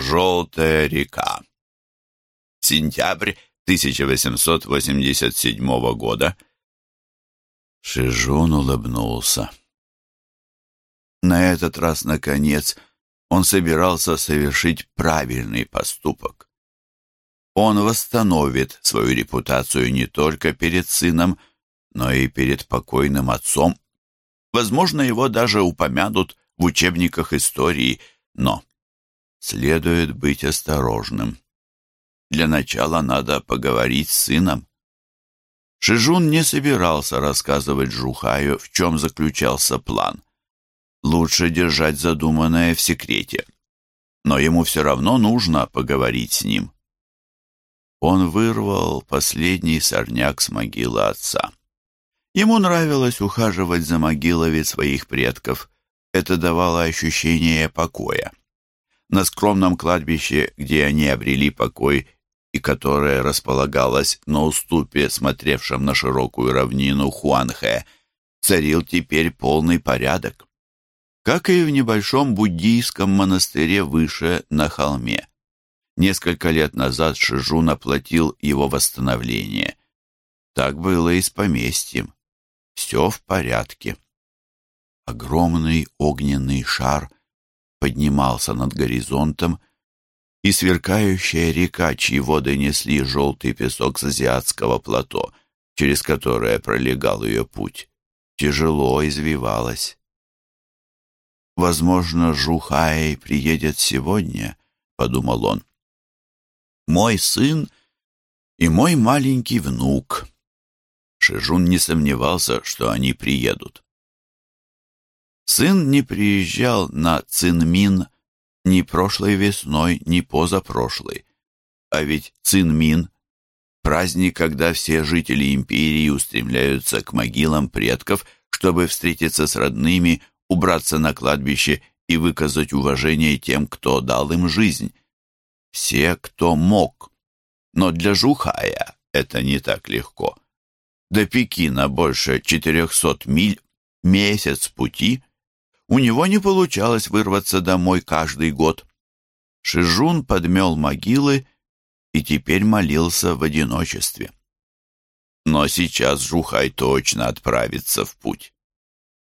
Желтая река. Сентябрь 1887 года. Шижун улыбнулся. На этот раз, наконец, он собирался совершить правильный поступок. Он восстановит свою репутацию не только перед сыном, но и перед покойным отцом. Возможно, его даже упомянут в учебниках истории, но следует быть осторожным. Для начала надо поговорить с сыном. Шижун не собирался рассказывать Жухаю, в чем заключался план. Лучше держать задуманное в секрете. Но ему все равно нужно поговорить с ним. Он вырвал последний сорняк с могилы отца. Ему нравилось ухаживать за могилами своих предков. Это давало ощущение покоя. На скромном кладбище, где они обрели покой и которое располагалось на уступе, смотревшем на широкую равнину Хуанхэ, царил теперь полный порядок. Как и в небольшом буддийском монастыре выше на холме. Несколько лет назад Шижун оплатил его восстановление. Так было и с поместьем. Все в порядке. Огромный огненный шар поднимался над горизонтом, и сверкающая река, чьи воды несли желтый песок с азиатского плато, через которое пролегал ее путь, тяжело извивалась. «Возможно, Жухай приедет сегодня», — подумал он. «Мой сын и мой маленький внук». Шижун не сомневался, что они приедут. Сын не приезжал на Цинмин ни прошлой весной, ни позапрошлой. А ведь Цинмин — праздник, когда все жители империи устремляются к могилам предков, чтобы встретиться с родными, убраться на кладбище и выказать уважение тем, кто дал им жизнь. Все, кто мог. Но для Жухая это не так легко. До Пекина больше 400 миль, месяц пути — у него не получалось вырваться домой каждый год. Шижун подмел могилы и теперь молился в одиночестве. Но сейчас Жухай точно отправится в путь.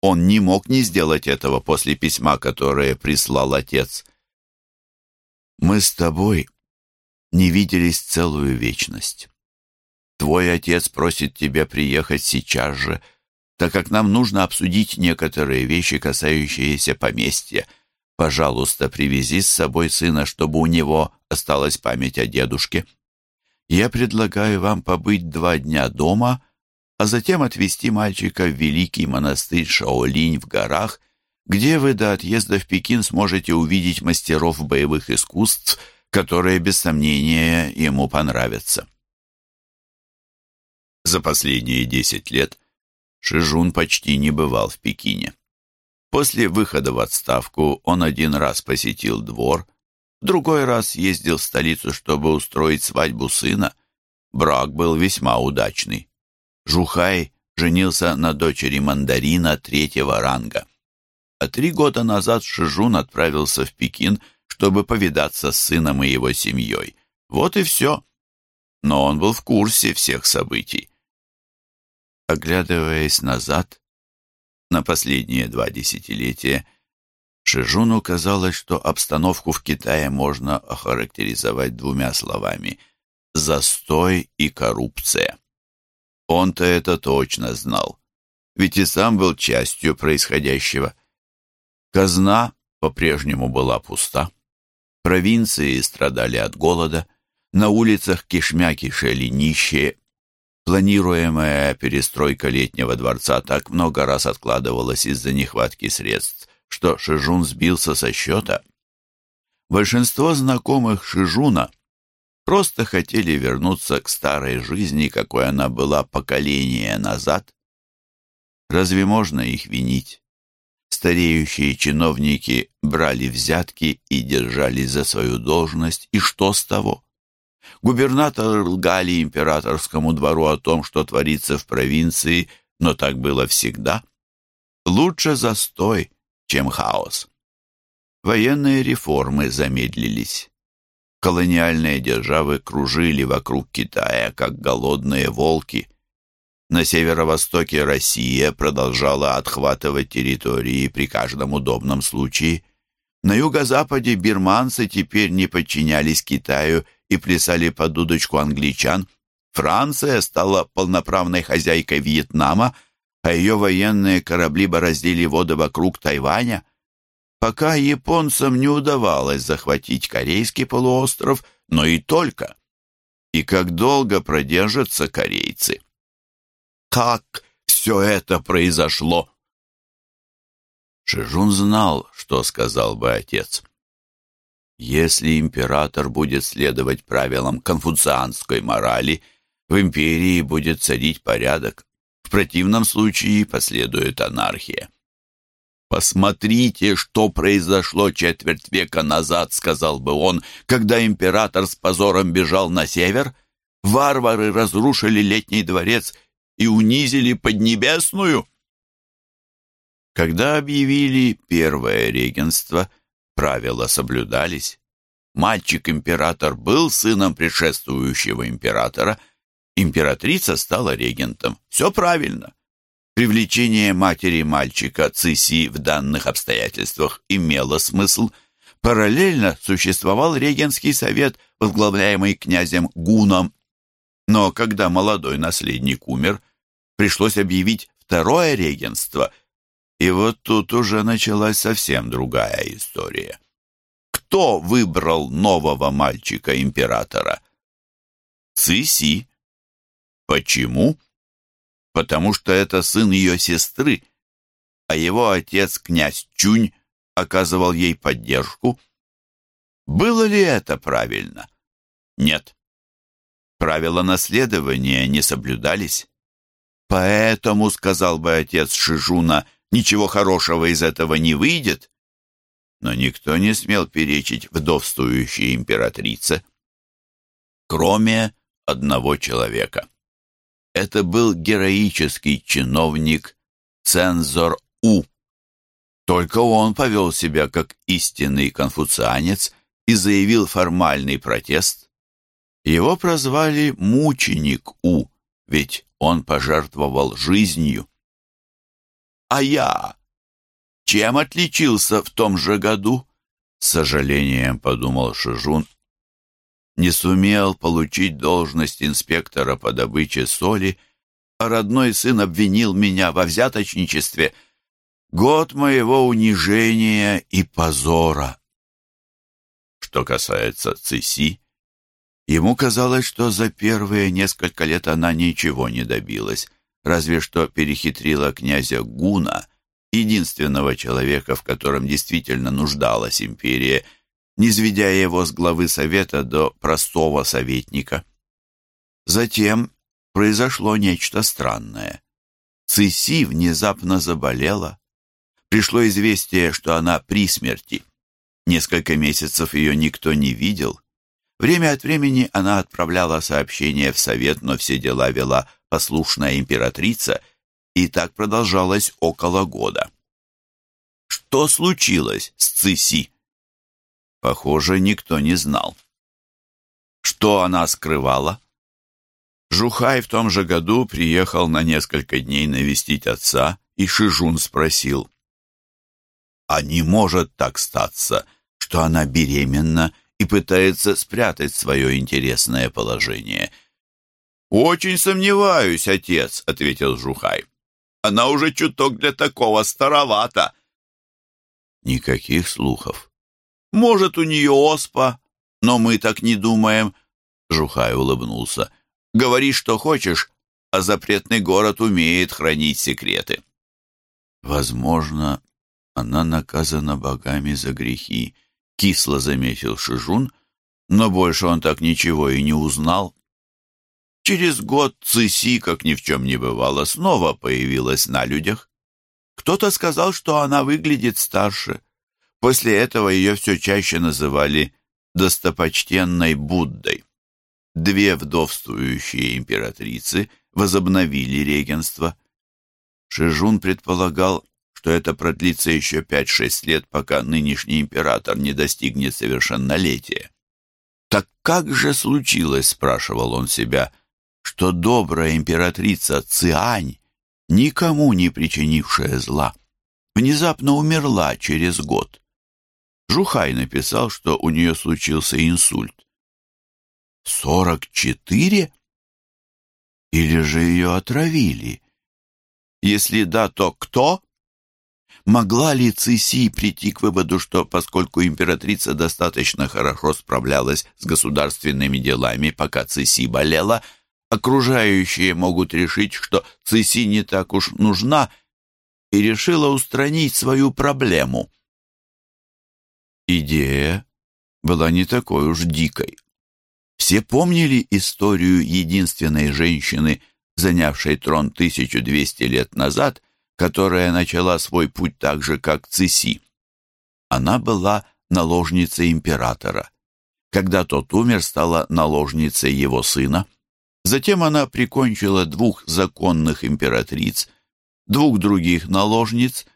Он не мог не сделать этого после письма, которое прислал отец. «Мы с тобой не виделись целую вечность. Твой отец просит тебя приехать сейчас же, — так как нам нужно обсудить некоторые вещи, касающиеся поместья. Пожалуйста, привези с собой сына, чтобы у него осталась память о дедушке. Я предлагаю вам побыть два дня дома, а затем отвезти мальчика в великий монастырь Шаолинь в горах, где вы до отъезда в Пекин сможете увидеть мастеров боевых искусств, которые, без сомнения, ему понравятся. За последние десять лет – Шижун почти не бывал в Пекине. После выхода в отставку он один раз посетил двор, другой раз ездил в столицу, чтобы устроить свадьбу сына. Брак был весьма удачный. Жухай женился на дочери мандарина третьего ранга. А три года назад Шижун отправился в Пекин, чтобы повидаться с сыном и его семьей. Вот и все. Но он был в курсе всех событий. Оглядываясь назад, на последние два десятилетия, Шижуну казалось, что обстановку в Китае можно охарактеризовать двумя словами – застой и коррупция. Он-то это точно знал, ведь и сам был частью происходящего. Казна по-прежнему была пуста, провинции страдали от голода, на улицах кишмя кишели нищие, Планируемая перестройка летнего дворца так много раз откладывалась из-за нехватки средств, что Шижун сбился со счета. Большинство знакомых Шижуна просто хотели вернуться к старой жизни, какой она была поколение назад. Разве можно их винить? Стареющие чиновники брали взятки и держались за свою должность, и что с того? Губернаторы лгали императорскому двору о том, что творится в провинции, но так было всегда. Лучше застой, чем хаос. Военные реформы замедлились. колониальные державы кружили вокруг Китая, как голодные волки. На северо-востоке Россия продолжала отхватывать территории при каждом удобном случае. На юго-западе бирманцы теперь не подчинялись Китаю и плясали под удочку англичан. Франция стала полноправной хозяйкой Вьетнама, а ее военные корабли бороздили воды вокруг Тайваня. Пока японцам не удавалось захватить Корейский полуостров, но и только. И как долго продержатся корейцы? Как все это произошло? Шижун знал, что сказал бы отец. Если император будет следовать правилам конфуцианской морали, в империи будет царить порядок. В противном случае последует анархия. «Посмотрите, что произошло четверть века назад», — сказал бы он, когда император с позором бежал на север. Варвары разрушили летний дворец и унизили Поднебесную. Когда объявили первое регенство, правила соблюдались. Мальчик-император был сыном предшествующего императора, императрица стала регентом. Все правильно. Привлечение матери мальчика Циси в данных обстоятельствах имело смысл. Параллельно существовал регенский совет, возглавляемый князем Гуном. Но когда молодой наследник умер, пришлось объявить второе регенство. И вот тут уже началась совсем другая история. Кто выбрал нового мальчика-императора? Циси. Почему? потому что это сын ее сестры, а его отец, князь Чунь, оказывал ей поддержку. Было ли это правильно? Нет. Правила наследования не соблюдались. Поэтому, сказал бы отец Шижуна, ничего хорошего из этого не выйдет. Но никто не смел перечить вдовствующей императрице, кроме одного человека. Это был героический чиновник, цензор У. Только он повел себя как истинный конфуцианец и заявил формальный протест. Его прозвали «мученик У», ведь он пожертвовал жизнью. А я чем отличился в том же году? С сожалением подумал Шижун не сумел получить должность инспектора по добыче соли, а родной сын обвинил меня во взяточничестве. Год моего унижения и позора. Что касается Циси, ему казалось, что за первые несколько лет она ничего не добилась, разве что перехитрила князя Гуна, единственного человека, в котором действительно нуждалась империя — низведя его с главы совета до простого советника. Затем произошло нечто странное. Циси внезапно заболела. Пришло известие, что она при смерти. Несколько месяцев ее никто не видел. Время от времени она отправляла сообщения в совет, но все дела вела послушная императрица, и так продолжалось около года. Что случилось с Циси? Похоже, никто не знал. Что она скрывала? Жухай в том же году приехал на несколько дней навестить отца, и Шижун спросил, «А не может так статься, что она беременна и пытается спрятать свое интересное положение?» «Очень сомневаюсь, отец», — ответил Жухай. «Она уже чуток для такого старовата». Никаких слухов. Может, у нее оспа, но мы так не думаем. Жухай улыбнулся. Говори, что хочешь, а запретный город умеет хранить секреты. Возможно, она наказана богами за грехи, кисло заметил Шижун, но больше он так ничего и не узнал. Через год Циси, как ни в чем не бывало, снова появилась на людях. Кто-то сказал, что она выглядит старше. После этого ее все чаще называли достопочтенной Буддой. Две вдовствующие императрицы возобновили регенство. Шижун предполагал, что это продлится еще 5-6 лет, пока нынешний император не достигнет совершеннолетия. Так как же случилось, спрашивал он себя, что добрая императрица Циань, никому не причинившая зла, внезапно умерла через год? Жухай написал, что у нее случился инсульт. «Сорок четыре? Или же ее отравили? Если да, то кто?» Могла ли Циси прийти к выводу, что поскольку императрица достаточно хорошо справлялась с государственными делами, пока Циси болела, окружающие могут решить, что Циси не так уж нужна, и решила устранить свою проблему? Идея была не такой уж дикой. Все помнили историю единственной женщины, занявшей трон 1200 лет назад, которая начала свой путь так же, как Циси. Она была наложницей императора. Когда тот умер, стала наложницей его сына. Затем она прикончила двух законных императриц, двух других наложниц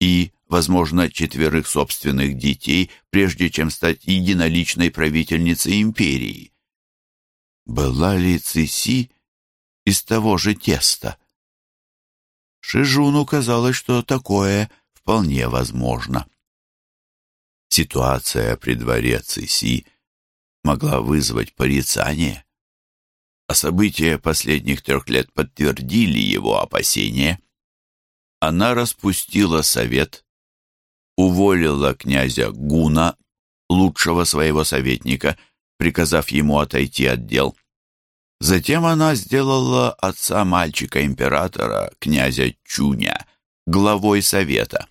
и, возможно, четверых собственных детей, прежде чем стать единоличной правительницей империи. Была ли Циси из того же теста? Шижуну казалось, что такое вполне возможно. Ситуация при дворе Циси могла вызвать порицание, а события последних трех лет подтвердили его опасения. Она распустила совет, уволила князя Гуна, лучшего своего советника, приказав ему отойти от дел. Затем она сделала отца мальчика-императора, князя Чуня, главой совета.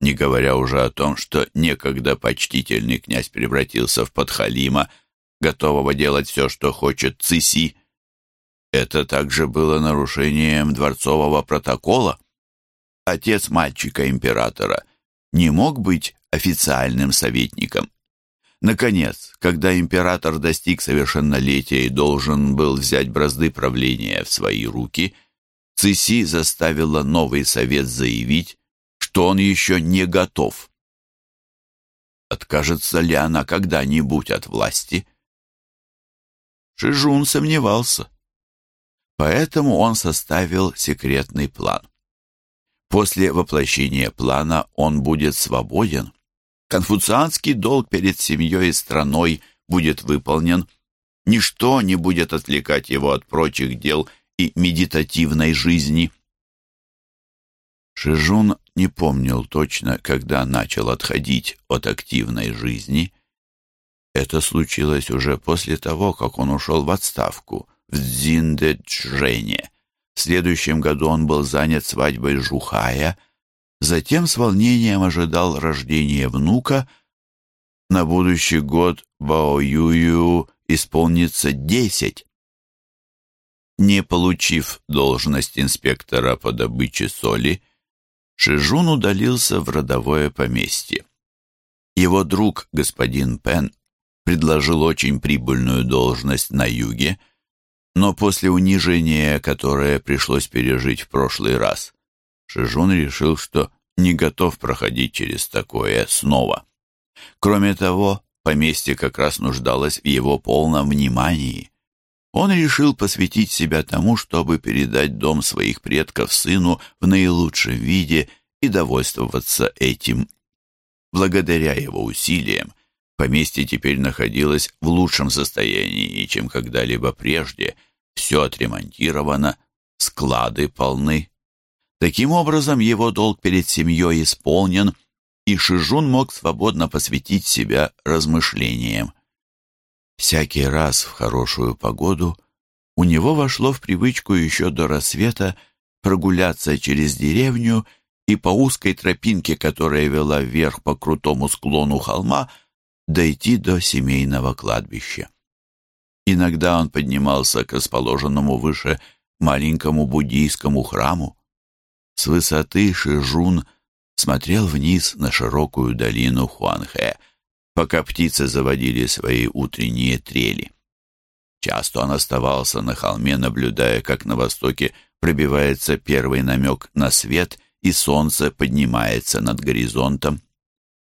Не говоря уже о том, что некогда почтительный князь превратился в подхалима, готового делать все, что хочет Циси. Это также было нарушением дворцового протокола. Отец мальчика-императора не мог быть официальным советником. Наконец, когда император достиг совершеннолетия и должен был взять бразды правления в свои руки, Циси заставила новый совет заявить, что он еще не готов. Откажется ли она когда-нибудь от власти? Шижун сомневался. Поэтому он составил секретный план. После воплощения плана он будет свободен Конфуцианский долг перед семьей и страной будет выполнен. Ничто не будет отвлекать его от прочих дел и медитативной жизни. Шижун не помнил точно, когда начал отходить от активной жизни. Это случилось уже после того, как он ушел в отставку в Цзиндэчжэне. В следующем году он был занят свадьбой Жухая – Затем с волнением ожидал рождения внука. На будущий год Бао Юю исполнится десять. Не получив должность инспектора по добыче соли, Шижун удалился в родовое поместье. Его друг, господин Пен, предложил очень прибыльную должность на юге, но после унижения, которое пришлось пережить в прошлый раз, Шижун решил, что не готов проходить через такое снова. Кроме того, поместье как раз нуждалось в его полном внимании. Он решил посвятить себя тому, чтобы передать дом своих предков сыну в наилучшем виде и довольствоваться этим. Благодаря его усилиям, поместье теперь находилось в лучшем состоянии, чем когда-либо прежде. Все отремонтировано, склады полны, Таким образом, его долг перед семьей исполнен, и Шижун мог свободно посвятить себя размышлениям. Всякий раз в хорошую погоду у него вошло в привычку еще до рассвета прогуляться через деревню и по узкой тропинке, которая вела вверх по крутому склону холма, дойти до семейного кладбища. Иногда он поднимался к расположенному выше маленькому буддийскому храму. С высоты Шижун смотрел вниз на широкую долину Хуанхэ, пока птицы заводили свои утренние трели. Часто он оставался на холме, наблюдая, как на востоке пробивается первый намек на свет, и солнце поднимается над горизонтом.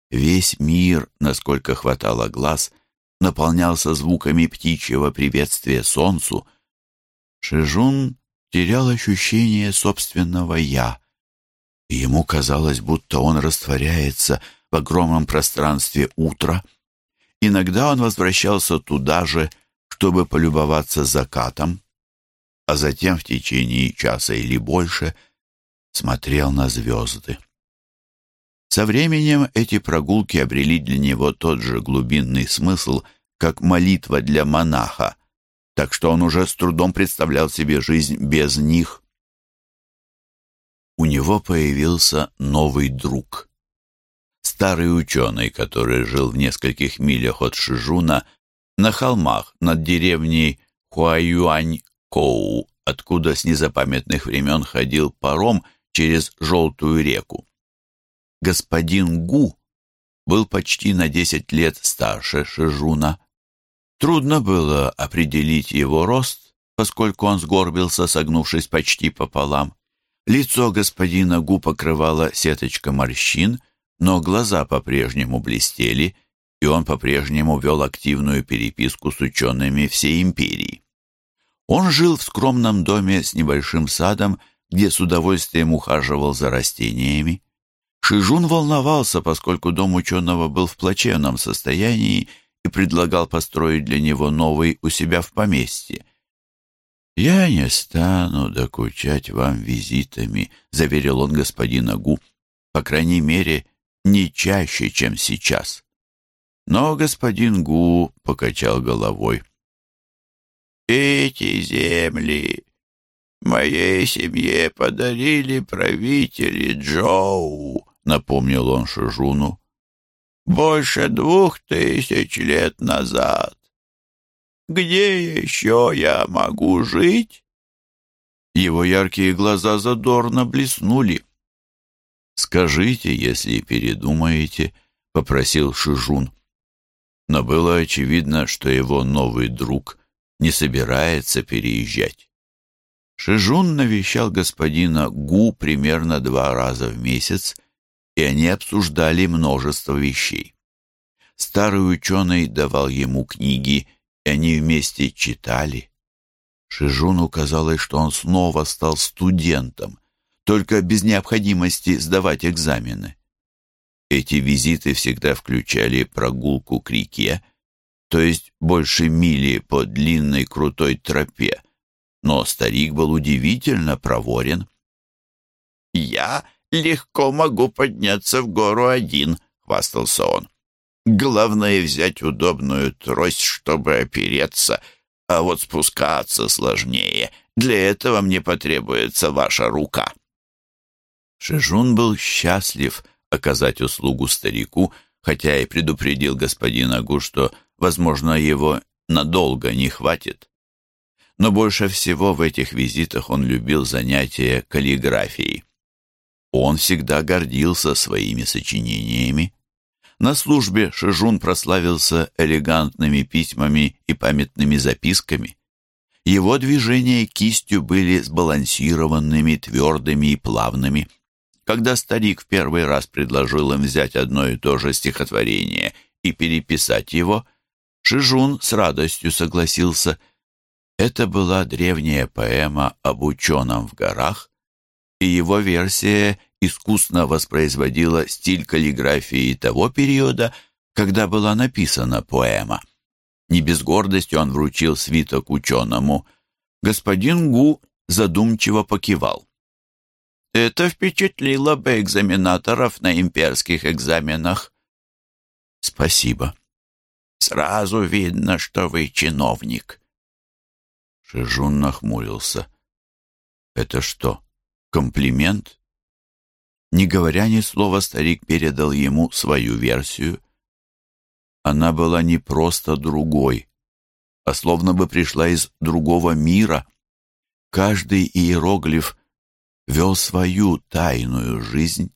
Весь мир, насколько хватало глаз, наполнялся звуками птичьего приветствия солнцу, Шижун терял ощущение собственного «я», ему казалось, будто он растворяется в огромном пространстве утра. Иногда он возвращался туда же, чтобы полюбоваться закатом, а затем в течение часа или больше смотрел на звезды. Со временем эти прогулки обрели для него тот же глубинный смысл, как молитва для монаха, так что он уже с трудом представлял себе жизнь без них. У него появился новый друг. Старый ученый, который жил в нескольких милях от Шижуна, на холмах над деревней Хуаюань-Коу, откуда с незапамятных времен ходил паром через Желтую реку. Господин Гу был почти на десять лет старше Шижуна. Трудно было определить его рост, поскольку он сгорбился, согнувшись почти пополам. Лицо господина Гу покрывала сеточка морщин, но глаза по-прежнему блестели, и он по-прежнему вел активную переписку с учеными всей империи. Он жил в скромном доме с небольшим садом, где с удовольствием ухаживал за растениями. Шижун волновался, поскольку дом ученого был в плачевном состоянии и предлагал построить для него новый у себя в поместье. «Я не стану докучать вам визитами», — заверил он господина Гу, «по крайней мере, не чаще, чем сейчас». Но господин Гу покачал головой. «Эти земли моей семье подарили правители Джоу», напомнил он Шижуну. «Больше двух тысяч лет назад. Где еще я могу жить?» Его яркие глаза задорно блеснули. «Скажите, если передумаете», — попросил Шижун. Но было очевидно, что его новый друг не собирается переезжать. Шижун навещал господина Гу примерно два раза в месяц и они обсуждали множество вещей. Старый ученый давал ему книги, и они вместе читали. Шижуну казалось, что он снова стал студентом, только без необходимости сдавать экзамены. Эти визиты всегда включали прогулку к реке, то есть больше мили по длинной крутой тропе, но старик был удивительно проворен. «Я легко могу подняться в гору один», — хвастался он. «Главное взять удобную трость, чтобы опереться, а вот спускаться сложнее. Для этого мне потребуется ваша рука». Шижун был счастлив оказать услугу старику, хотя и предупредил господина Гу, что, возможно, его надолго не хватит. Но больше всего в этих визитах он любил занятия каллиграфией. Он всегда гордился своими сочинениями. На службе Шижун прославился элегантными письмами и памятными записками. Его движения кистью были сбалансированными, твердыми и плавными. Когда старик в первый раз предложил им взять одно и то же стихотворение и переписать его, Шижун с радостью согласился. Это была древняя поэма об ученом в горах, и его версия искусно воспроизводила стиль каллиграфии того периода, когда была написана поэма. Не без гордости он вручил свиток ученому. Господин Гу задумчиво покивал. Это впечатлило бы экзаменаторов на имперских экзаменах. Спасибо. Сразу видно, что вы чиновник. Шижун нахмурился. Это что, комплимент? Не говоря ни слова, старик передал ему свою версию. Она была не просто другой, а словно бы пришла из другого мира. Каждый иероглиф вел свою тайную жизнь,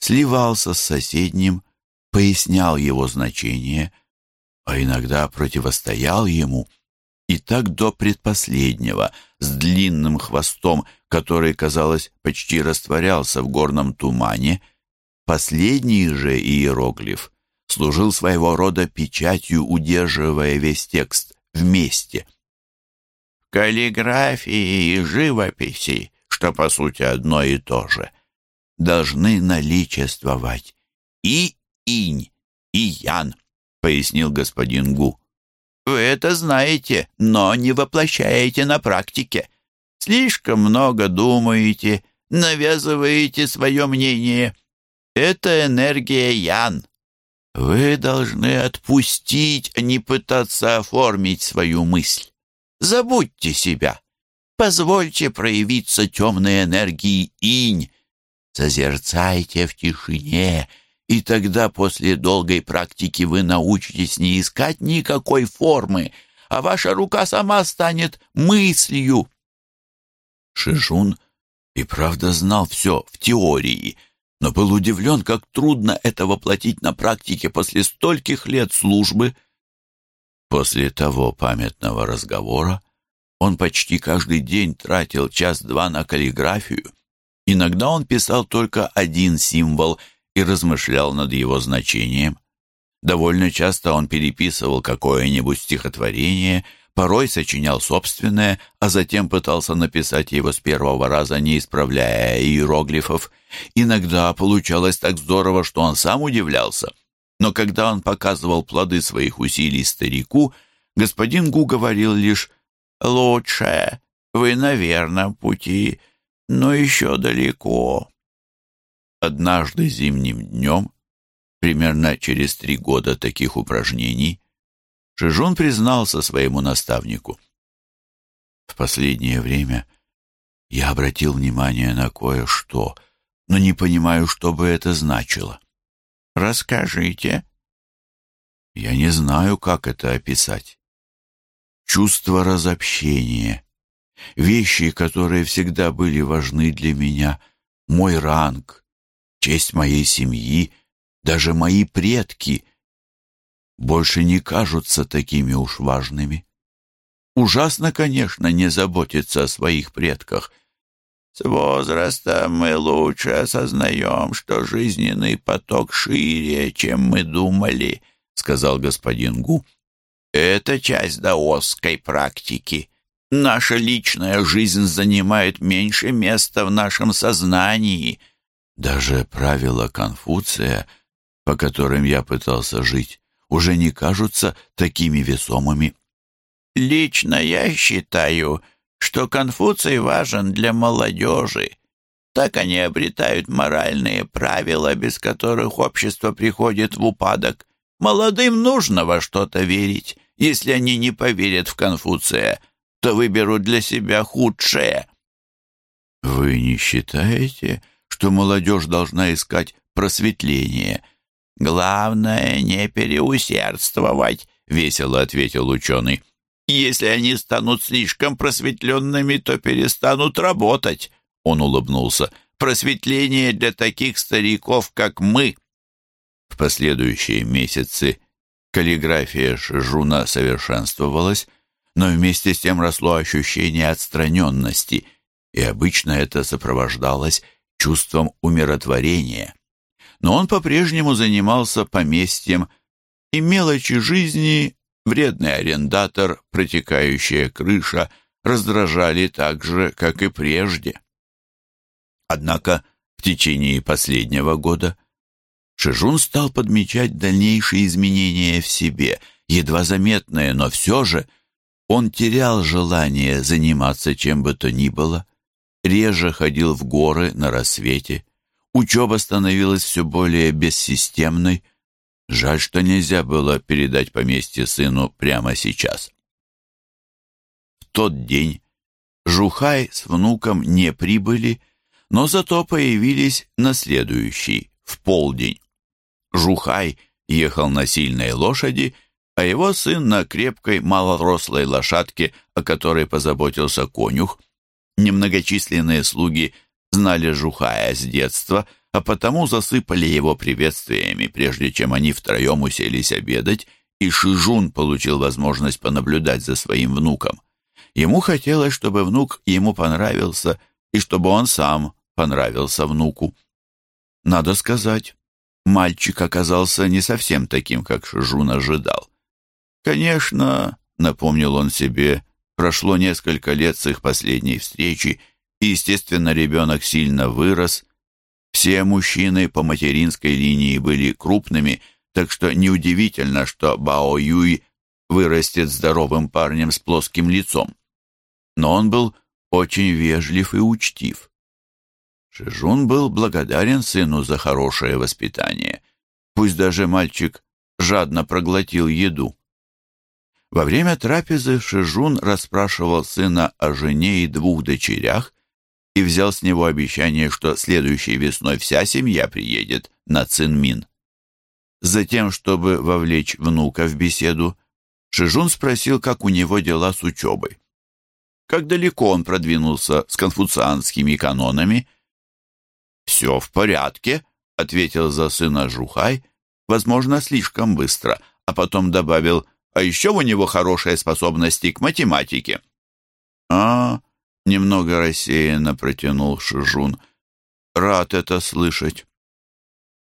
сливался с соседним, пояснял его значение, а иногда противостоял ему — и так до предпоследнего, с длинным хвостом, который, казалось, почти растворялся в горном тумане. Последний же иероглиф служил своего рода печатью, удерживая весь текст вместе. В каллиграфии и живописи, что по сути одно и то же, должны наличествовать и инь, и ян, пояснил господин Гу. Вы это знаете, но не воплощаете на практике. Слишком много думаете, навязываете свое мнение. Это энергия Ян. Вы должны отпустить, а не пытаться оформить свою мысль. Забудьте себя. Позвольте проявиться темной энергии инь. Созерцайте в тишине, и тогда после долгой практики вы научитесь не искать никакой формы, а ваша рука сама станет мыслью. Шишун и правда знал все в теории, но был удивлен, как трудно это воплотить на практике после стольких лет службы. После того памятного разговора он почти каждый день тратил час-два на каллиграфию. Иногда он писал только один символ и размышлял над его значением. Довольно часто он переписывал какое-нибудь стихотворение – порой сочинял собственное, а затем пытался написать его с первого раза, не исправляя иероглифов. Иногда получалось так здорово, что он сам удивлялся. Но когда он показывал плоды своих усилий старику, господин Гу говорил лишь «Лучше, вы на верном пути, но еще далеко». Однажды зимним днем, примерно через три года таких упражнений, Шижун признался своему наставнику. В последнее время я обратил внимание на кое-что, но не понимаю, что бы это значило. Расскажите. Я не знаю, как это описать. Чувство разобщения, вещи, которые всегда были важны для меня, мой ранг, честь моей семьи, даже мои предки — больше не кажутся такими уж важными. Ужасно, конечно, не заботиться о своих предках. С возрастом мы лучше осознаем, что жизненный поток шире, чем мы думали, — сказал господин Гу. Это часть даосской практики. Наша личная жизнь занимает меньше места в нашем сознании. Даже правила Конфуция, по которым я пытался жить, уже не кажутся такими весомыми. Лично я считаю, что Конфуций важен для молодежи. Так они обретают моральные правила, без которых общество приходит в упадок. Молодым нужно во что-то верить. Если они не поверят в Конфуция, то выберут для себя худшее. Вы не считаете, что молодежь должна искать просветление? «Главное, не переусердствовать», — весело ответил ученый. «Если они станут слишком просветленными, то перестанут работать», — он улыбнулся. «Просветление для таких стариков, как мы». В последующие месяцы каллиграфия Шижуна совершенствовалась, но вместе с тем росло ощущение отстраненности, и обычно это сопровождалось чувством умиротворения но он по-прежнему занимался поместьем, и мелочи жизни, вредный арендатор, протекающая крыша, раздражали так же, как и прежде. Однако в течение последнего года Шижун стал подмечать дальнейшие изменения в себе, едва заметные, но все же он терял желание заниматься чем бы то ни было, реже ходил в горы на рассвете, Учеба становилась все более бессистемной. Жаль, что нельзя было передать поместье сыну прямо сейчас. В тот день Жухай с внуком не прибыли, но зато появились на следующий, в полдень. Жухай ехал на сильной лошади, а его сын на крепкой малорослой лошадке, о которой позаботился конюх. Немногочисленные слуги знали Жухая с детства, а потому засыпали его приветствиями, прежде чем они втроем уселись обедать, и Шижун получил возможность понаблюдать за своим внуком. Ему хотелось, чтобы внук ему понравился, и чтобы он сам понравился внуку. Надо сказать, Мальчик оказался не совсем таким, как Шижун ожидал. Конечно, напомнил он себе, прошло несколько лет с их последней встречи, и, естественно, ребенок сильно вырос. Все мужчины по материнской линии были крупными, так что неудивительно, что Бао Юй вырастет здоровым парнем с плоским лицом. Но он был очень вежлив и учтив. Шижун был благодарен сыну за хорошее воспитание. Пусть даже мальчик жадно проглотил еду. Во время трапезы Шижун расспрашивал сына о жене и двух дочерях и взял с него обещание, что следующей весной вся семья приедет на Цинмин. Затем, чтобы вовлечь внука в беседу, Шижун спросил, как у него дела с учебой. Как далеко он продвинулся с конфуцианскими канонами – «Все в порядке», — ответил за сына Жухай, возможно, слишком быстро, а потом добавил, «а еще у него хорошие способности к математике». «А, — немного рассеянно протянул Шижун, — рад это слышать».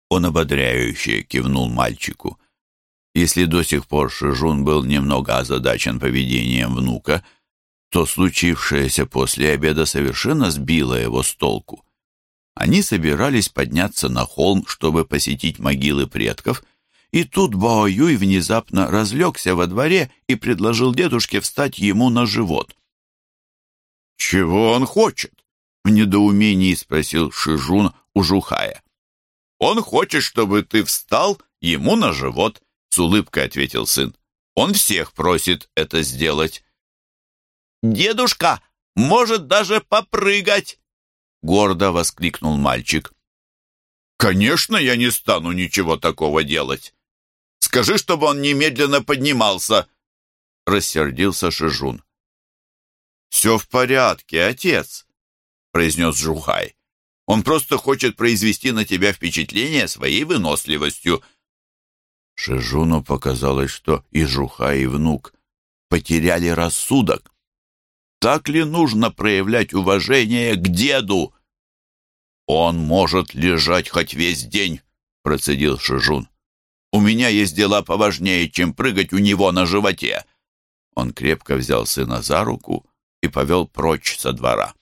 Он ободряюще кивнул мальчику. Если до сих пор Шижун был немного озадачен поведением внука, то случившееся после обеда совершенно сбило его с толку. Они собирались подняться на холм, чтобы посетить могилы предков, и тут Бао Юй внезапно разлегся во дворе и предложил дедушке встать ему на живот. «Чего он хочет?» — в недоумении спросил Шижун у Жухая. «Он хочет, чтобы ты встал ему на живот», — с улыбкой ответил сын. «Он всех просит это сделать». «Дедушка может даже попрыгать!» гордо воскликнул мальчик. «Конечно, я не стану ничего такого делать. Скажи, чтобы он немедленно поднимался!» Рассердился Шижун. «Все в порядке, отец», — произнес Жухай. «Он просто хочет произвести на тебя впечатление своей выносливостью». Шижуну показалось, что и Жухай, и внук потеряли рассудок. Так ли нужно проявлять уважение к деду? Он может лежать хоть весь день, процедил Шижун. У меня есть дела поважнее, чем прыгать у него на животе. Он крепко взял сына за руку и повел прочь со двора.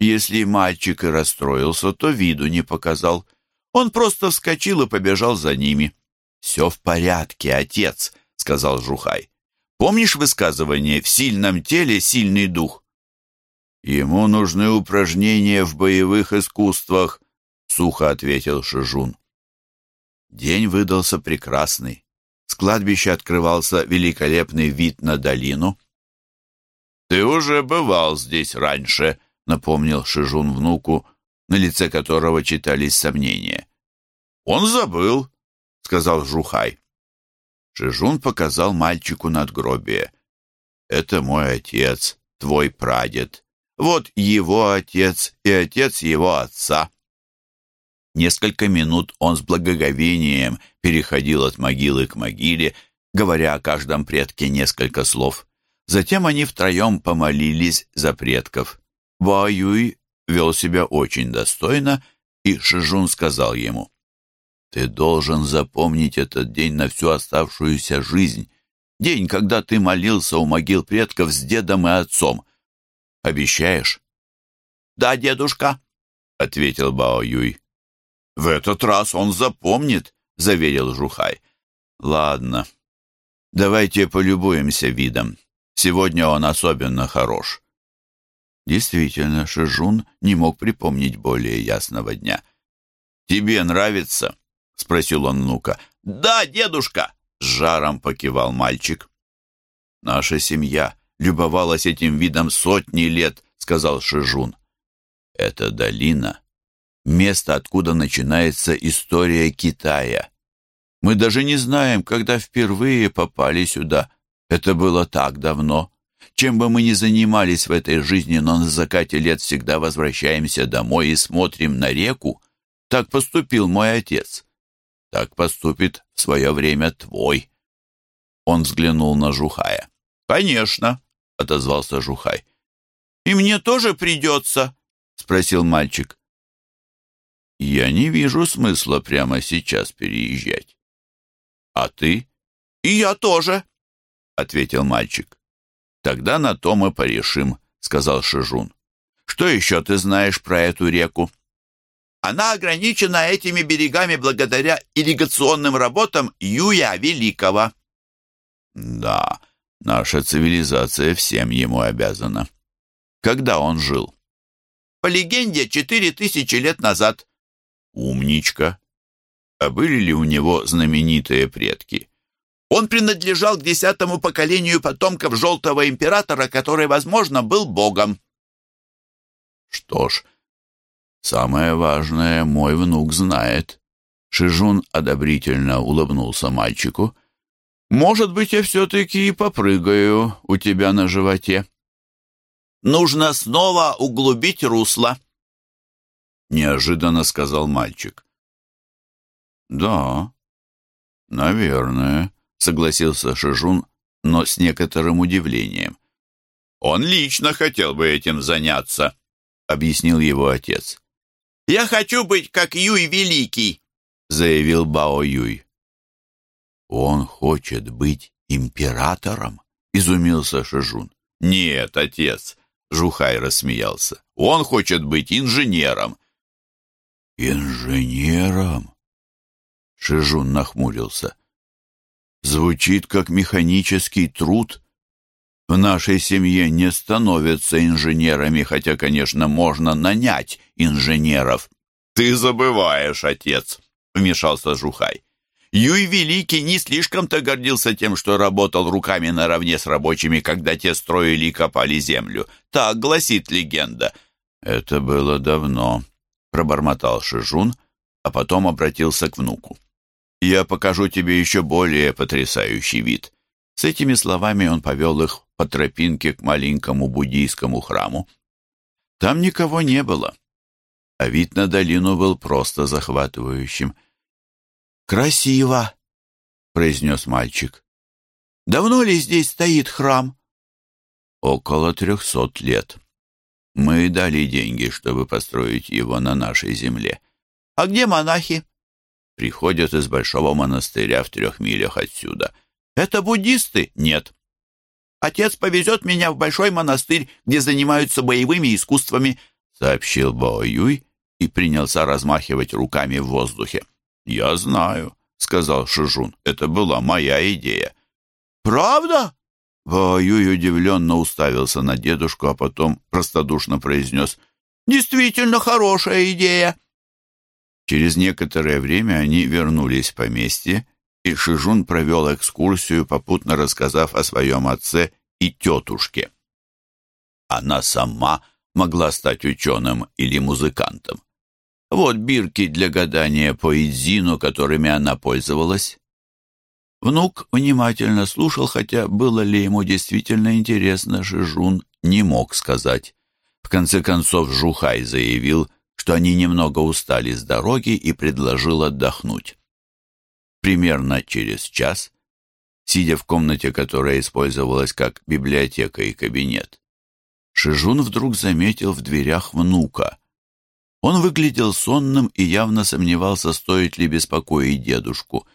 Если мальчик и расстроился, то виду не показал. Он просто вскочил и побежал за ними. «Все в порядке, отец», — сказал Жухай. Помнишь высказывание «в сильном теле сильный дух»? Ему нужны упражнения в боевых искусствах, сухо ответил Шижун. День выдался прекрасный. С кладбища открывался великолепный вид на долину. «Ты уже бывал здесь раньше», — напомнил Шижун внуку, на лице которого читались сомнения. «Он забыл», — сказал Жухай. Шижун показал мальчику надгробие. «Это мой отец, твой прадед. Вот его отец и отец его отца». Несколько минут он с благоговением переходил от могилы к могиле, говоря о каждом предке несколько слов. Затем они втроем помолились за предков. Баоюй вел себя очень достойно, и Шижун сказал ему, ты должен запомнить этот день на всю оставшуюся жизнь. День, когда ты молился у могил предков с дедом и отцом. Обещаешь? Да, дедушка, ответил Бао Юй. В этот раз он запомнит, заверил Жухай. Ладно. Давайте полюбуемся видом. Сегодня он особенно хорош. Действительно, Шижун не мог припомнить более ясного дня. Тебе нравится? — спросил он внука. «Да, дедушка!» — с жаром покивал мальчик. «Наша семья любовалась этим видом сотни лет», — сказал Шижун. «Это долина, место, откуда начинается история Китая. Мы даже не знаем, когда впервые попали сюда. Это было так давно. Чем бы мы ни занимались в этой жизни, но на закате лет всегда возвращаемся домой и смотрим на реку. Так поступил мой отец. Так поступит в свое время твой. Он взглянул на Жухая. «Конечно», — отозвался Жухай. «И мне тоже придется?» — спросил мальчик. Я не вижу смысла прямо сейчас переезжать. А ты? И я тоже, ответил мальчик. Тогда на то мы порешим, сказал Шижун. Что еще ты знаешь про эту реку? Она ограничена этими берегами благодаря ирригационным работам Юя Великого. Да, наша цивилизация всем ему обязана. Когда он жил? По легенде, четыре тысячи лет назад. Умничка. А были ли у него знаменитые предки? Он принадлежал к десятому поколению потомков Желтого Императора, который, возможно, был богом. Что ж, самое важное мой внук знает. Шижун одобрительно улыбнулся мальчику. Может быть, я все-таки и попрыгаю у тебя на животе. Нужно снова углубить русло, неожиданно сказал мальчик. Да, наверное, согласился Шижун, но с некоторым удивлением. Он лично хотел бы этим заняться, объяснил его отец. «Я хочу быть как Юй Великий», — заявил Бао Юй. «Он хочет быть императором?» — изумился Шижун. «Нет, отец», — Жухай рассмеялся. «Он хочет быть инженером». «Инженером?» Шижун нахмурился. «Звучит как механический труд. В нашей семье не становятся инженерами, хотя, конечно, можно нанять инженеров. Ты забываешь, отец, вмешался Жухай. Юй Великий не слишком-то гордился тем, что работал руками наравне с рабочими, когда те строили и копали землю. Так гласит легенда. Это было давно, пробормотал Шижун, а потом обратился к внуку. Я покажу тебе еще более потрясающий вид. С этими словами он повел их по тропинке к маленькому буддийскому храму. Там никого не было, а вид на долину был просто захватывающим. «Красиво!» — произнес мальчик. «Давно ли здесь стоит храм?» «Около трехсот лет. Мы дали деньги, чтобы построить его на нашей земле. А где монахи?» «Приходят из большого монастыря в трех милях отсюда». Это буддисты? Нет. Отец повезет меня в большой монастырь, где занимаются боевыми искусствами, сообщил Бао Юй и принялся размахивать руками в воздухе. Я знаю, сказал Шижун. Это была моя идея. Правда? Бао Юй удивленно уставился на дедушку, а потом простодушно произнес. Действительно хорошая идея. Через некоторое время они вернулись в поместье, и Шижун провел экскурсию, попутно рассказав о своем отце и тетушке. Она сама могла стать ученым или музыкантом. Вот бирки для гадания по Идзину, которыми она пользовалась. Внук внимательно слушал, хотя было ли ему действительно интересно, Шижун не мог сказать. В конце концов Жухай заявил, что они немного устали с дороги и предложил отдохнуть. Примерно через час, сидя в комнате, которая использовалась как библиотека и кабинет, Шижун вдруг заметил в дверях внука. Он выглядел сонным и явно сомневался, стоит ли беспокоить дедушку.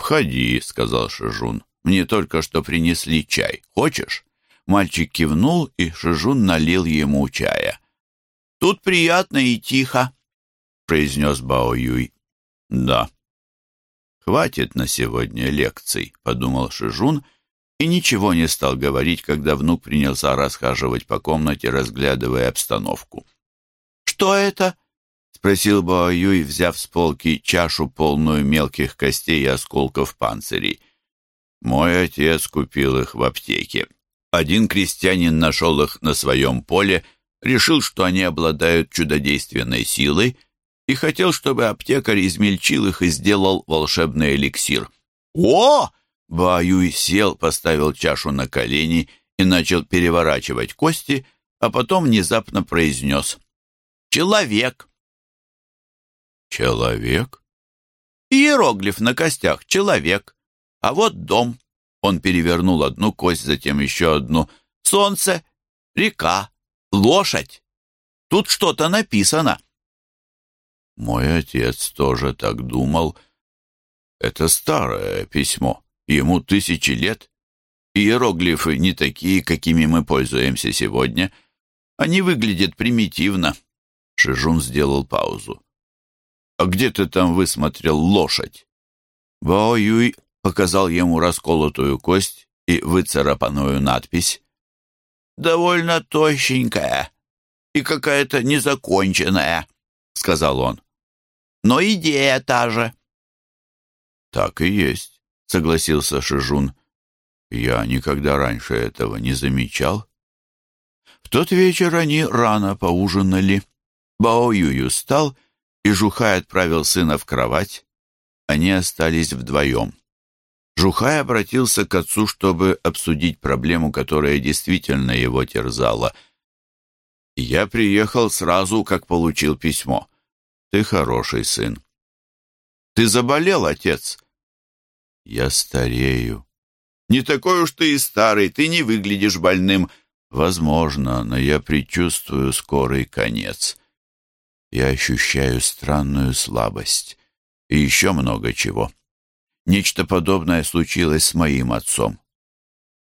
«Входи», — сказал Шижун. «Мне только что принесли чай. Хочешь?» Мальчик кивнул, и Шижун налил ему чая. «Тут приятно и тихо», — произнес Бао Юй. «Да», «Хватит на сегодня лекций», — подумал Шижун, и ничего не стал говорить, когда внук принялся расхаживать по комнате, разглядывая обстановку. «Что это?» — спросил Баоюй, взяв с полки чашу, полную мелких костей и осколков панцирей. «Мой отец купил их в аптеке. Один крестьянин нашел их на своем поле, решил, что они обладают чудодейственной силой — и хотел, чтобы аптекарь измельчил их и сделал волшебный эликсир. «О!» Баюй сел, поставил чашу на колени и начал переворачивать кости, а потом внезапно произнес «Человек». «Человек?» Иероглиф на костях «Человек». А вот дом. Он перевернул одну кость, затем еще одну. Солнце, река, лошадь. Тут что-то написано. Мой отец тоже так думал. Это старое письмо. Ему тысячи лет. Иероглифы не такие, какими мы пользуемся сегодня. Они выглядят примитивно. Шижун сделал паузу. «А где ты там высмотрел лошадь?» Бао Юй показал ему расколотую кость и выцарапанную надпись. «Довольно тощенькая и какая-то незаконченная», — сказал он. «Но идея та же». «Так и есть», — согласился Шижун. «Я никогда раньше этого не замечал». В тот вечер они рано поужинали. Бао Юй устал, и Жухай отправил сына в кровать. Они остались вдвоем. Жухай обратился к отцу, чтобы обсудить проблему, которая действительно его терзала. «Я приехал сразу, как получил письмо. Ты хороший сын». «Ты заболел, отец?» «Я старею». «Не такой уж ты и старый, ты не выглядишь больным». «Возможно, но я предчувствую скорый конец. Я ощущаю странную слабость и еще много чего». Нечто подобное случилось с моим отцом.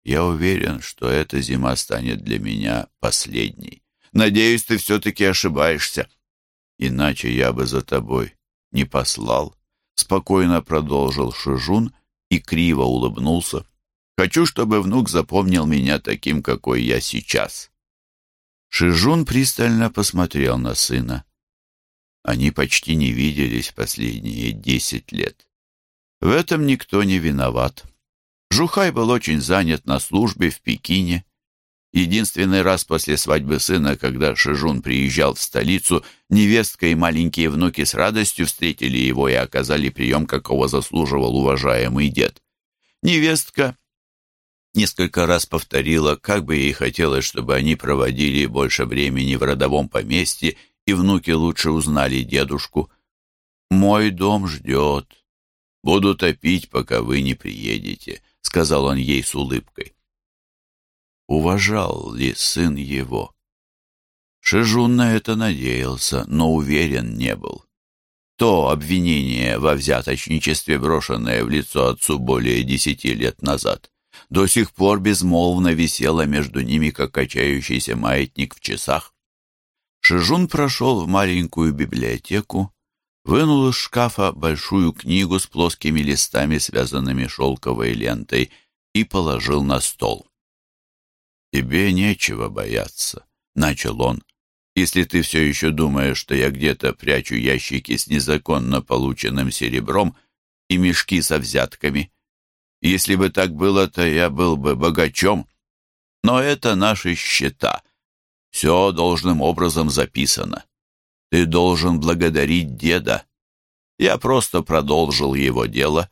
Я уверен, что эта зима станет для меня последней. Надеюсь, ты все-таки ошибаешься. Иначе я бы за тобой не послал. Спокойно продолжил Шижун и криво улыбнулся. Хочу, чтобы внук запомнил меня таким, какой я сейчас. Шижун пристально посмотрел на сына. Они почти не виделись последние десять лет. В этом никто не виноват. Жухай был очень занят на службе в Пекине. Единственный раз после свадьбы сына, когда Шижун приезжал в столицу, невестка и маленькие внуки с радостью встретили его и оказали прием, какого заслуживал уважаемый дед. Невестка несколько раз повторила, как бы ей хотелось, чтобы они проводили больше времени в родовом поместье, и внуки лучше узнали дедушку. «Мой дом ждет», «Буду топить, пока вы не приедете», — сказал он ей с улыбкой. Уважал ли сын его? Шижун на это надеялся, но уверен не был. То обвинение во взяточничестве, брошенное в лицо отцу более десяти лет назад, до сих пор безмолвно висело между ними, как качающийся маятник в часах. Шижун прошел в маленькую библиотеку, вынул из шкафа большую книгу с плоскими листами, связанными шелковой лентой, и положил на стол. «Тебе нечего бояться», — начал он. «Если ты все еще думаешь, что я где-то прячу ящики с незаконно полученным серебром и мешки со взятками. Если бы так было, то я был бы богачом. Но это наши счета. Все должным образом записано. Ты должен благодарить деда. Я просто продолжил его дело.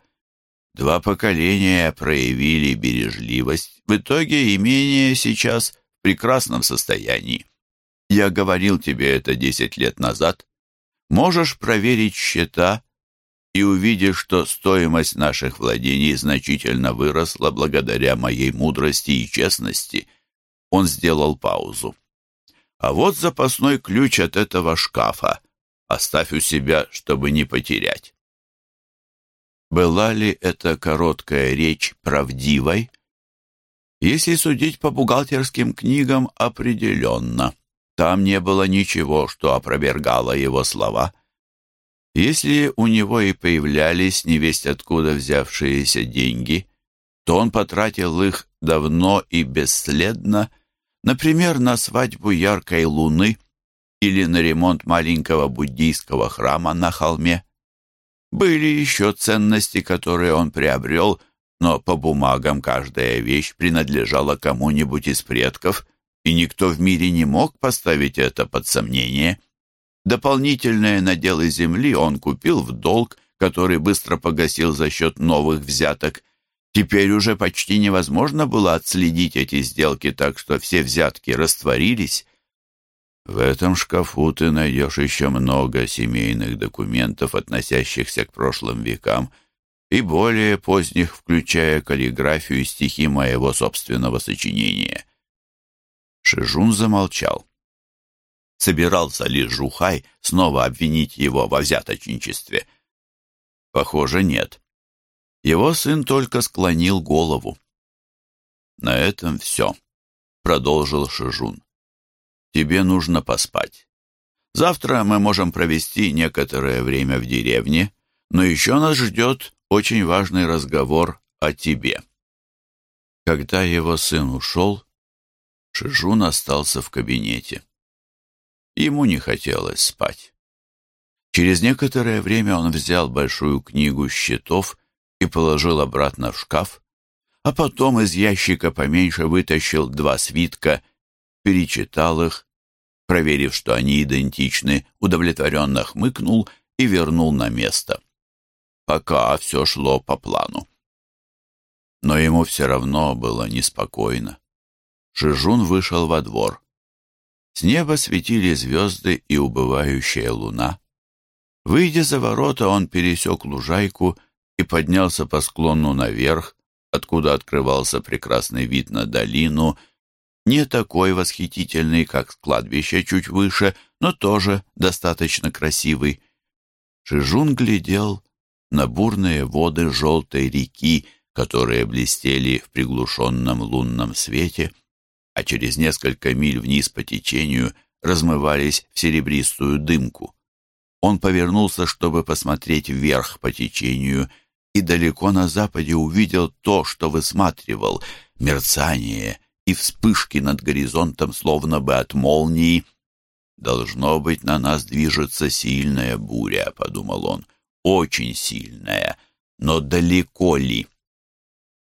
Два поколения проявили бережливость. В итоге имение сейчас в прекрасном состоянии. Я говорил тебе это десять лет назад. Можешь проверить счета и увидишь, что стоимость наших владений значительно выросла благодаря моей мудрости и честности. Он сделал паузу. А вот запасной ключ от этого шкафа. Оставь у себя, чтобы не потерять. Была ли эта короткая речь правдивой? Если судить по бухгалтерским книгам, определенно. Там не было ничего, что опровергало его слова. Если у него и появлялись невесть откуда взявшиеся деньги, то он потратил их давно и бесследно, Например, на свадьбу яркой луны или на ремонт маленького буддийского храма на холме. Были еще ценности, которые он приобрел, но по бумагам каждая вещь принадлежала кому-нибудь из предков, и никто в мире не мог поставить это под сомнение. Дополнительные наделы земли он купил в долг, который быстро погасил за счет новых взяток – Теперь уже почти невозможно было отследить эти сделки, так что все взятки растворились. В этом шкафу ты найдешь еще много семейных документов, относящихся к прошлым векам, и более поздних, включая каллиграфию и стихи моего собственного сочинения. Шижун замолчал. Собирался ли Жухай снова обвинить его во взяточничестве? Похоже, нет. Его сын только склонил голову. «На этом все», — продолжил Шижун. «Тебе нужно поспать. Завтра мы можем провести некоторое время в деревне, но еще нас ждет очень важный разговор о тебе». Когда его сын ушел, Шижун остался в кабинете. Ему не хотелось спать. Через некоторое время он взял большую книгу счетов и положил обратно в шкаф, а потом из ящика поменьше вытащил два свитка, перечитал их, проверив, что они идентичны, удовлетворенно хмыкнул и вернул на место. Пока все шло по плану. Но ему все равно было неспокойно. Шижун вышел во двор. С неба светили звезды и убывающая луна. Выйдя за ворота, он пересек лужайку и поднялся по склону наверх, откуда открывался прекрасный вид на долину, не такой восхитительный, как кладбище чуть выше, но тоже достаточно красивый. Шижун глядел на бурные воды желтой реки, которые блестели в приглушенном лунном свете — а через несколько миль вниз по течению размывались в серебристую дымку. Он повернулся, чтобы посмотреть вверх по течению, и далеко на западе увидел то, что высматривал, мерцание и вспышки над горизонтом, словно бы от молнии. «Должно быть, на нас движется сильная буря», — подумал он, — «очень сильная, но далеко ли?»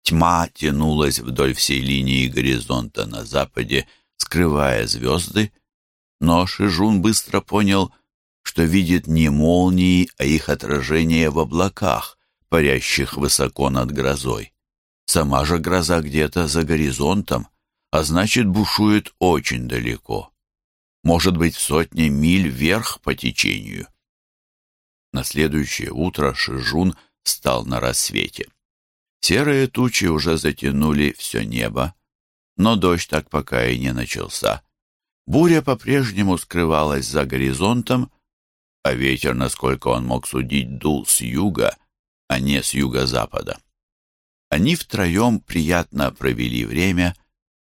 Тьма тянулась вдоль всей линии горизонта на западе, скрывая звезды, но Шижун быстро понял, что видит не молнии, а их отражение в облаках, парящих высоко над грозой. Сама же гроза где-то за горизонтом, а значит, бушует очень далеко. Может быть, в сотни миль вверх по течению. На следующее утро Шижун встал на рассвете. Серые тучи уже затянули все небо, но дождь так пока и не начался. Буря по-прежнему скрывалась за горизонтом, а ветер, насколько он мог судить, дул с юга, а не с юго-запада. Они втроем приятно провели время,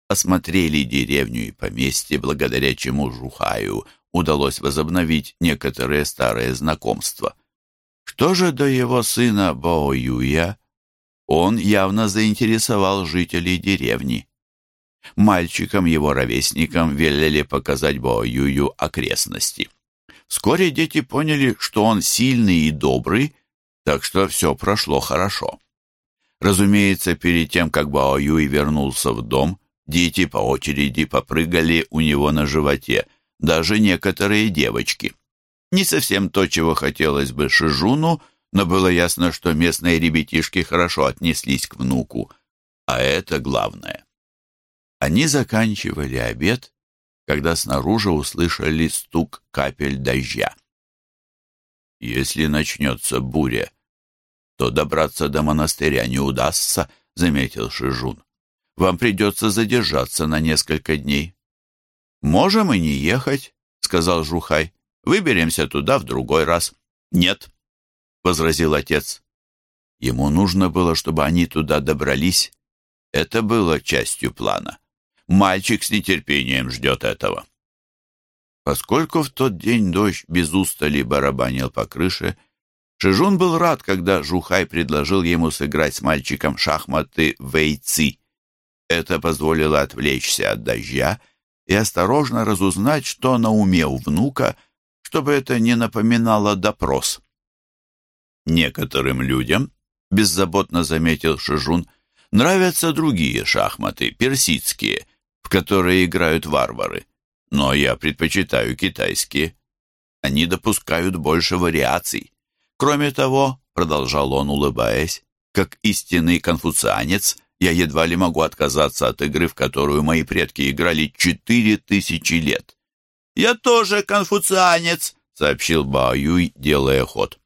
осмотрели деревню и поместье, благодаря чему Жухаю удалось возобновить некоторые старые знакомства. Что же до его сына Баоюя, он явно заинтересовал жителей деревни. Мальчикам, его ровесникам, велели показать Баоюю окрестности. Вскоре дети поняли, что он сильный и добрый, так что все прошло хорошо. Разумеется, перед тем, как Баоюй вернулся в дом, дети по очереди попрыгали у него на животе, даже некоторые девочки. Не совсем то, чего хотелось бы Шижуну, но было ясно, что местные ребятишки хорошо отнеслись к внуку, а это главное. Они заканчивали обед, когда снаружи услышали стук капель дождя. «Если начнется буря, то добраться до монастыря не удастся», — заметил Шижун. «Вам придется задержаться на несколько дней». «Можем и не ехать», — сказал Жухай. «Выберемся туда в другой раз». «Нет», возразил отец. Ему нужно было, чтобы они туда добрались. Это было частью плана. Мальчик с нетерпением ждет этого. Поскольку в тот день дождь без устали барабанил по крыше, Шижун был рад, когда Жухай предложил ему сыграть с мальчиком шахматы вейци. Это позволило отвлечься от дождя и осторожно разузнать, что на уме у внука, чтобы это не напоминало допрос. Некоторым людям, беззаботно заметил Шижун, нравятся другие шахматы, персидские, в которые играют варвары. Но я предпочитаю китайские. Они допускают больше вариаций. Кроме того, продолжал он, улыбаясь, как истинный конфуцианец, я едва ли могу отказаться от игры, в которую мои предки играли четыре тысячи лет. «Я тоже конфуцианец», — сообщил Баоюй, делая ход.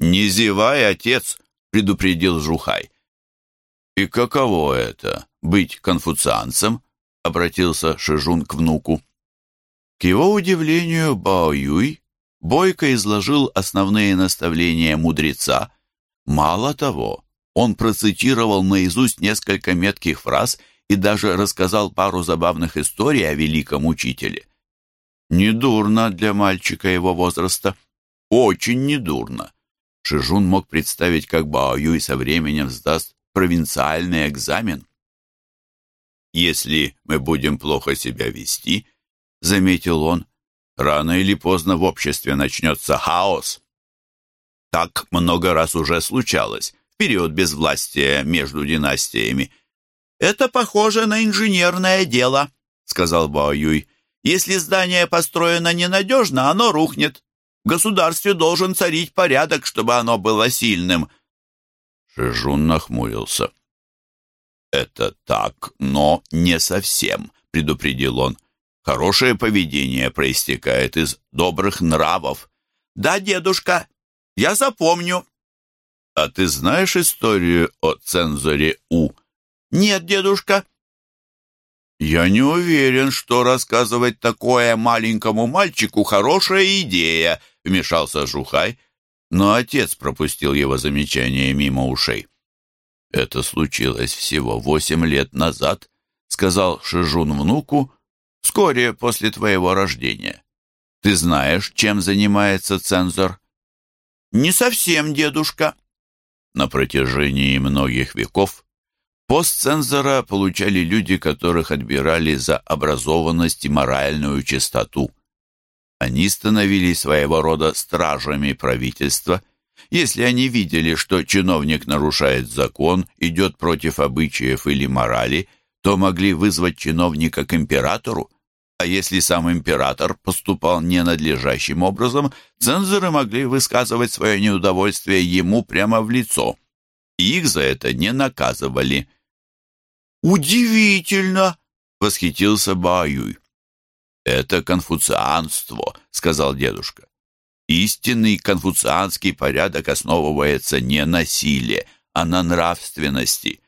«Не зевай, отец!» — предупредил Жухай. «И каково это — быть конфуцианцем?» — обратился Шижун к внуку. К его удивлению, Бао Юй бойко изложил основные наставления мудреца. Мало того, он процитировал наизусть несколько метких фраз и даже рассказал пару забавных историй о великом учителе. Недурно для мальчика его возраста. Очень недурно. Шижун мог представить, как Бао Юй со временем сдаст провинциальный экзамен. «Если мы будем плохо себя вести», — заметил он, — «рано или поздно в обществе начнется хаос». Так много раз уже случалось в период безвластия между династиями. «Это похоже на инженерное дело», — сказал Бао Юй. «Если здание построено ненадежно, оно рухнет. В государстве должен царить порядок, чтобы оно было сильным». Шижун нахмурился. «Это так, но не совсем», — предупредил он. «Хорошее поведение проистекает из добрых нравов». «Да, дедушка, я запомню». «А ты знаешь историю о цензоре У?» «Нет, дедушка». «Я не уверен, что рассказывать такое маленькому мальчику хорошая идея», — вмешался Жухай, но отец пропустил его замечание мимо ушей. «Это случилось всего восемь лет назад», — сказал Шижун внуку, «вскоре после твоего рождения. Ты знаешь, чем занимается цензор?» «Не совсем, дедушка». На протяжении многих веков пост цензора получали люди, которых отбирали за образованность и моральную чистоту. Они становились своего рода стражами правительства, если они видели, что чиновник нарушает закон, идет против обычаев или морали, то могли вызвать чиновника к императору, а если сам император поступал ненадлежащим образом, цензоры могли высказывать свое неудовольствие ему прямо в лицо, и их за это не наказывали. «Удивительно!» — восхитился Баюй. «Это конфуцианство», — сказал дедушка. «Истинный конфуцианский порядок основывается не на силе, а на нравственности.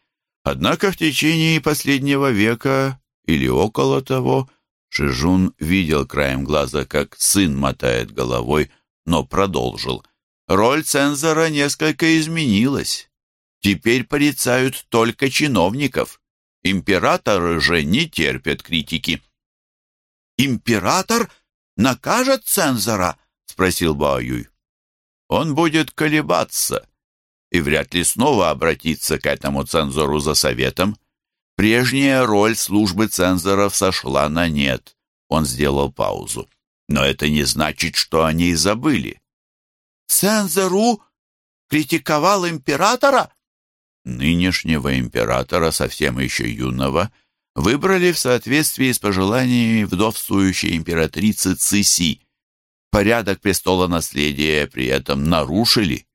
Однако в течение последнего века или около того Шижун видел краем глаза, как сын мотает головой, но продолжил. Роль цензора несколько изменилась. Теперь порицают только чиновников. Императоры же не терпят критики. «Император накажет цензора?» — спросил Баоюй. «Он будет колебаться и вряд ли снова обратиться к этому цензору за советом. Прежняя роль службы цензоров сошла на нет». Он сделал паузу. «Но это не значит, что они и забыли». «Цензору критиковал императора?» Нынешнего императора, совсем еще юного, — выбрали в соответствии с пожеланиями вдовствующей императрицы Циси. Порядок престола наследия при этом нарушили.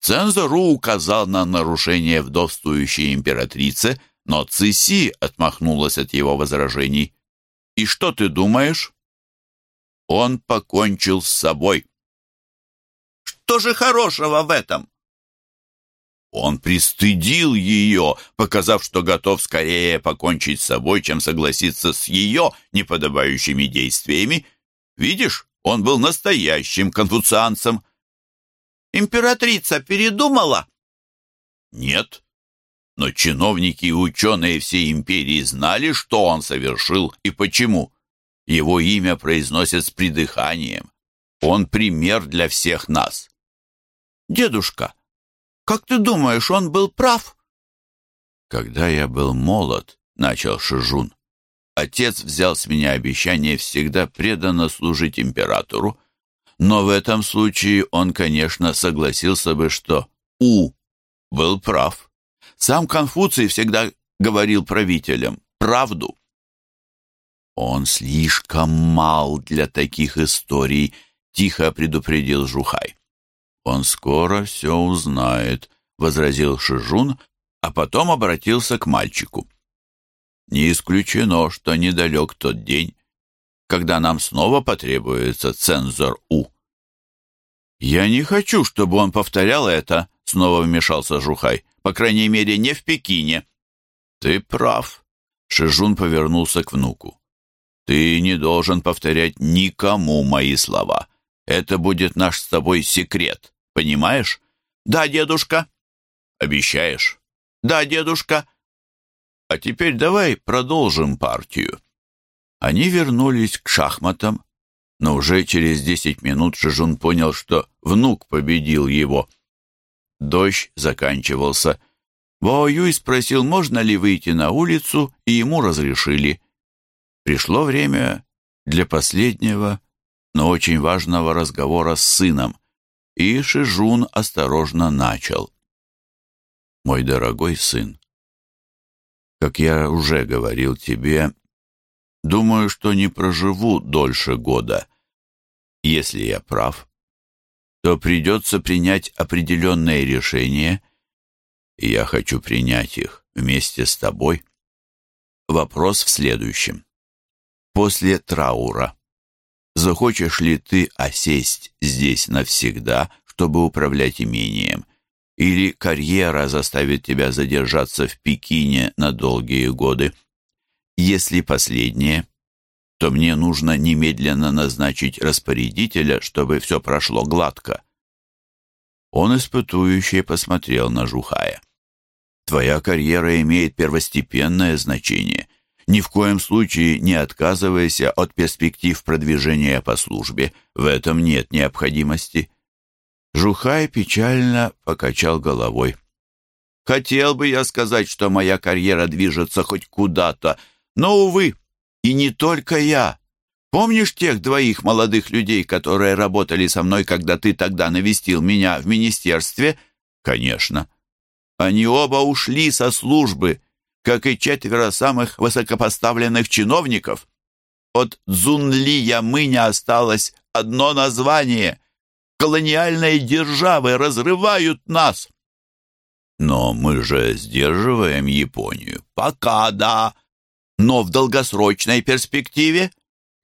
Цензору указал на нарушение вдовствующей императрицы, но Циси отмахнулась от его возражений. «И что ты думаешь?» Он покончил с собой. «Что же хорошего в этом?» Он пристыдил ее, показав, что готов скорее покончить с собой, чем согласиться с ее неподобающими действиями. Видишь, он был настоящим конфуцианцем. Императрица передумала? Нет. Но чиновники и ученые всей империи знали, что он совершил и почему. Его имя произносят с придыханием. Он пример для всех нас. Дедушка, как ты думаешь, он был прав?» «Когда я был молод», — начал Шижун, «отец взял с меня обещание всегда преданно служить императору, но в этом случае он, конечно, согласился бы, что У был прав. Сам Конфуций всегда говорил правителям правду. Он слишком мал для таких историй, тихо предупредил Жухай. «Он скоро все узнает», — возразил Шижун, а потом обратился к мальчику. «Не исключено, что недалек тот день, когда нам снова потребуется цензор У». «Я не хочу, чтобы он повторял это», — снова вмешался Жухай. «По крайней мере, не в Пекине». «Ты прав», — Шижун повернулся к внуку. Ты не должен повторять никому мои слова. Это будет наш с тобой секрет, понимаешь? Да, дедушка. Обещаешь? Да, дедушка. А теперь давай продолжим партию. Они вернулись к шахматам, но уже через десять минут Шижун понял, что внук победил его. Дождь заканчивался. Юй спросил, можно ли выйти на улицу, и ему разрешили. Пришло время для последнего, но очень важного разговора с сыном, и Шижун осторожно начал. «Мой дорогой сын, как я уже говорил тебе, думаю, что не проживу дольше года. Если я прав, то придется принять определенные решения, и я хочу принять их вместе с тобой. Вопрос в следующем. После траура захочешь ли ты осесть здесь навсегда, чтобы управлять имением, или карьера заставит тебя задержаться в Пекине на долгие годы? Если последнее, то мне нужно немедленно назначить распорядителя, чтобы все прошло гладко. Он испытующе посмотрел на Жухая. Твоя карьера имеет первостепенное значение. Ни в коем случае не отказывайся от перспектив продвижения по службе. В этом нет необходимости. Жухай печально покачал головой. Хотел бы я сказать, что моя карьера движется хоть куда-то, но, увы, и не только я. Помнишь тех двоих молодых людей, которые работали со мной, когда ты тогда навестил меня в министерстве? Конечно. Они оба ушли со службы, как и четверо самых высокопоставленных чиновников. От Цзунли Ямыня осталось одно название. Колониальные державы разрывают нас. Но мы же сдерживаем Японию. Пока да. Но в долгосрочной перспективе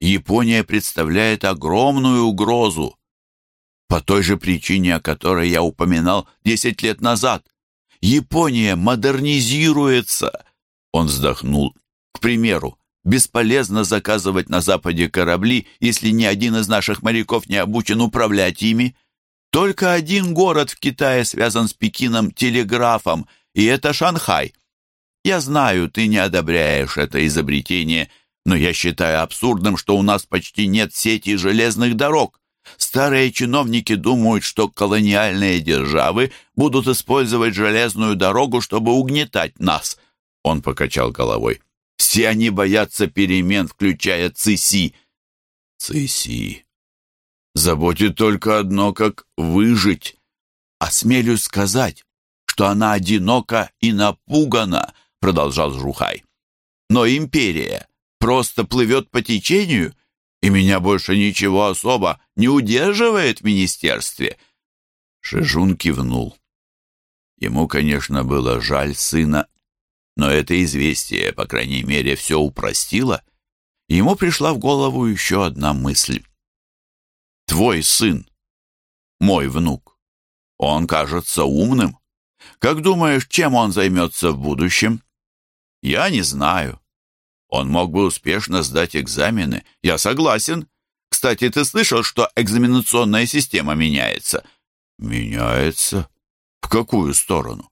Япония представляет огромную угрозу. По той же причине, о которой я упоминал 10 лет назад. Япония модернизируется. Он вздохнул. К примеру, бесполезно заказывать на Западе корабли, если ни один из наших моряков не обучен управлять ими. Только один город в Китае связан с Пекином телеграфом, и это Шанхай. Я знаю, ты не одобряешь это изобретение, но я считаю абсурдным, что у нас почти нет сети железных дорог. Старые чиновники думают, что колониальные державы будут использовать железную дорогу, чтобы угнетать нас. Он покачал головой. Все они боятся перемен, включая Циси. Циси. Заботит только одно, как выжить. Осмелюсь сказать, что она одинока и напугана, продолжал Жухай. Но империя просто плывет по течению, и меня больше ничего особо не удерживает в министерстве. Шижун кивнул. Ему, конечно, было жаль сына, но это известие, по крайней мере, все упростило. Ему пришла в голову еще одна мысль. «Твой сын, мой внук, он кажется умным. Как думаешь, чем он займется в будущем?» Я не знаю. Он мог бы успешно сдать экзамены. Я согласен. Кстати, ты слышал, что экзаменационная система меняется? Меняется? В какую сторону?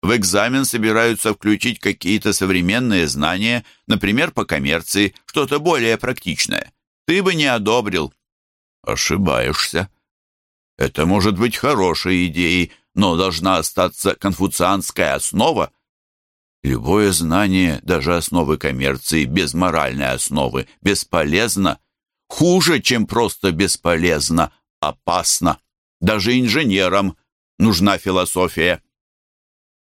В экзамен собираются включить какие-то современные знания, например, по коммерции, что-то более практичное. Ты бы не одобрил. Ошибаешься. Это может быть хорошей идеей, но должна остаться конфуцианская основа. Любое знание, даже основы коммерции, без моральной основы, бесполезно. Хуже, чем просто бесполезно, опасно. Даже инженерам нужна философия.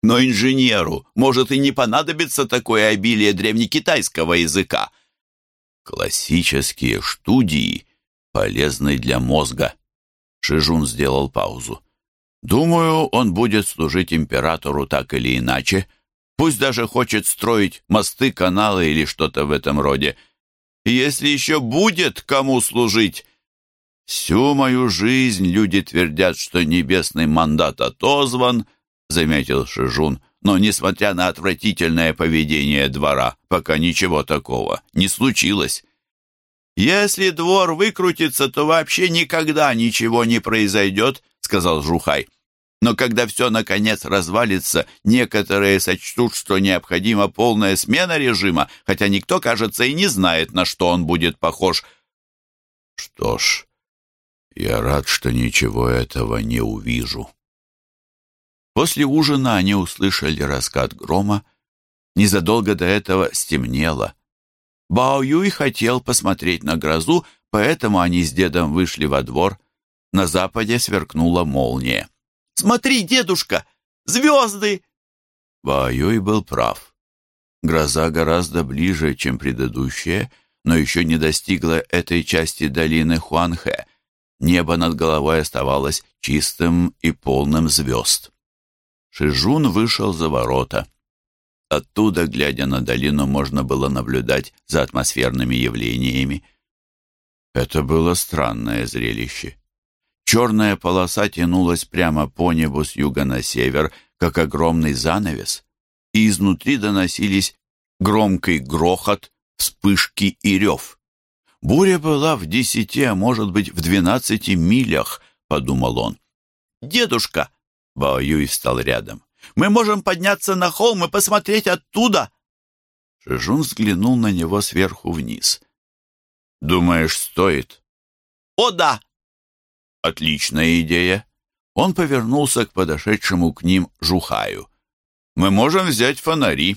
Но инженеру может и не понадобиться такое обилие древнекитайского языка. Классические студии полезны для мозга. Шижун сделал паузу. Думаю, он будет служить императору так или иначе, Пусть даже хочет строить мосты, каналы или что-то в этом роде. Если еще будет кому служить. Всю мою жизнь люди твердят, что небесный мандат отозван, заметил Шижун, но, несмотря на отвратительное поведение двора, пока ничего такого не случилось. «Если двор выкрутится, то вообще никогда ничего не произойдет», — сказал Жухай. «Но когда все, наконец, развалится, некоторые сочтут, что необходима полная смена режима, хотя никто, кажется, и не знает, на что он будет похож». «Что ж, я рад, что ничего этого не увижу». После ужина они услышали раскат грома. Незадолго до этого стемнело. Бао Юй хотел посмотреть на грозу, поэтому они с дедом вышли во двор. На западе сверкнула молния. «Смотри, дедушка! Звезды!» Бао Юй был прав. Гроза гораздо ближе, чем предыдущая, но еще не достигла этой части долины Хуанхэ. Небо над головой оставалось чистым и полным звезд. Шижун вышел за ворота. Оттуда, глядя на долину, можно было наблюдать за атмосферными явлениями. Это было странное зрелище. Черная полоса тянулась прямо по небу с юга на север, как огромный занавес, и изнутри доносились громкий грохот, вспышки и рев. Буря была в десяти, а может быть в двенадцати милях, подумал он. «Дедушка!» Бао Юй встал рядом. «Мы можем подняться на холм и посмотреть оттуда!» Шижун взглянул на него сверху вниз. «Думаешь, стоит?» «О, да!» «Отличная идея!» Он повернулся к подошедшему к ним Жухаю. «Мы можем взять фонари.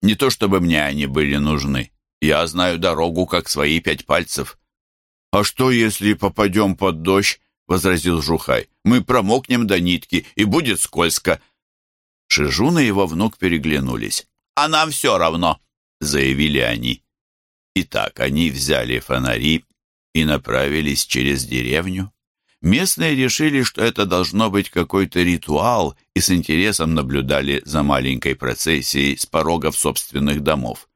Не то чтобы мне они были нужны. Я знаю дорогу, как свои пять пальцев». «А что, если попадем под дождь?» — возразил Жухай. «Мы промокнем до нитки, и будет скользко». Шижун и его внук переглянулись. «А нам все равно», — заявили они. Итак, они взяли фонари и направились через деревню. Местные решили, что это должно быть какой-то ритуал, и с интересом наблюдали за маленькой процессией с порогов собственных домов.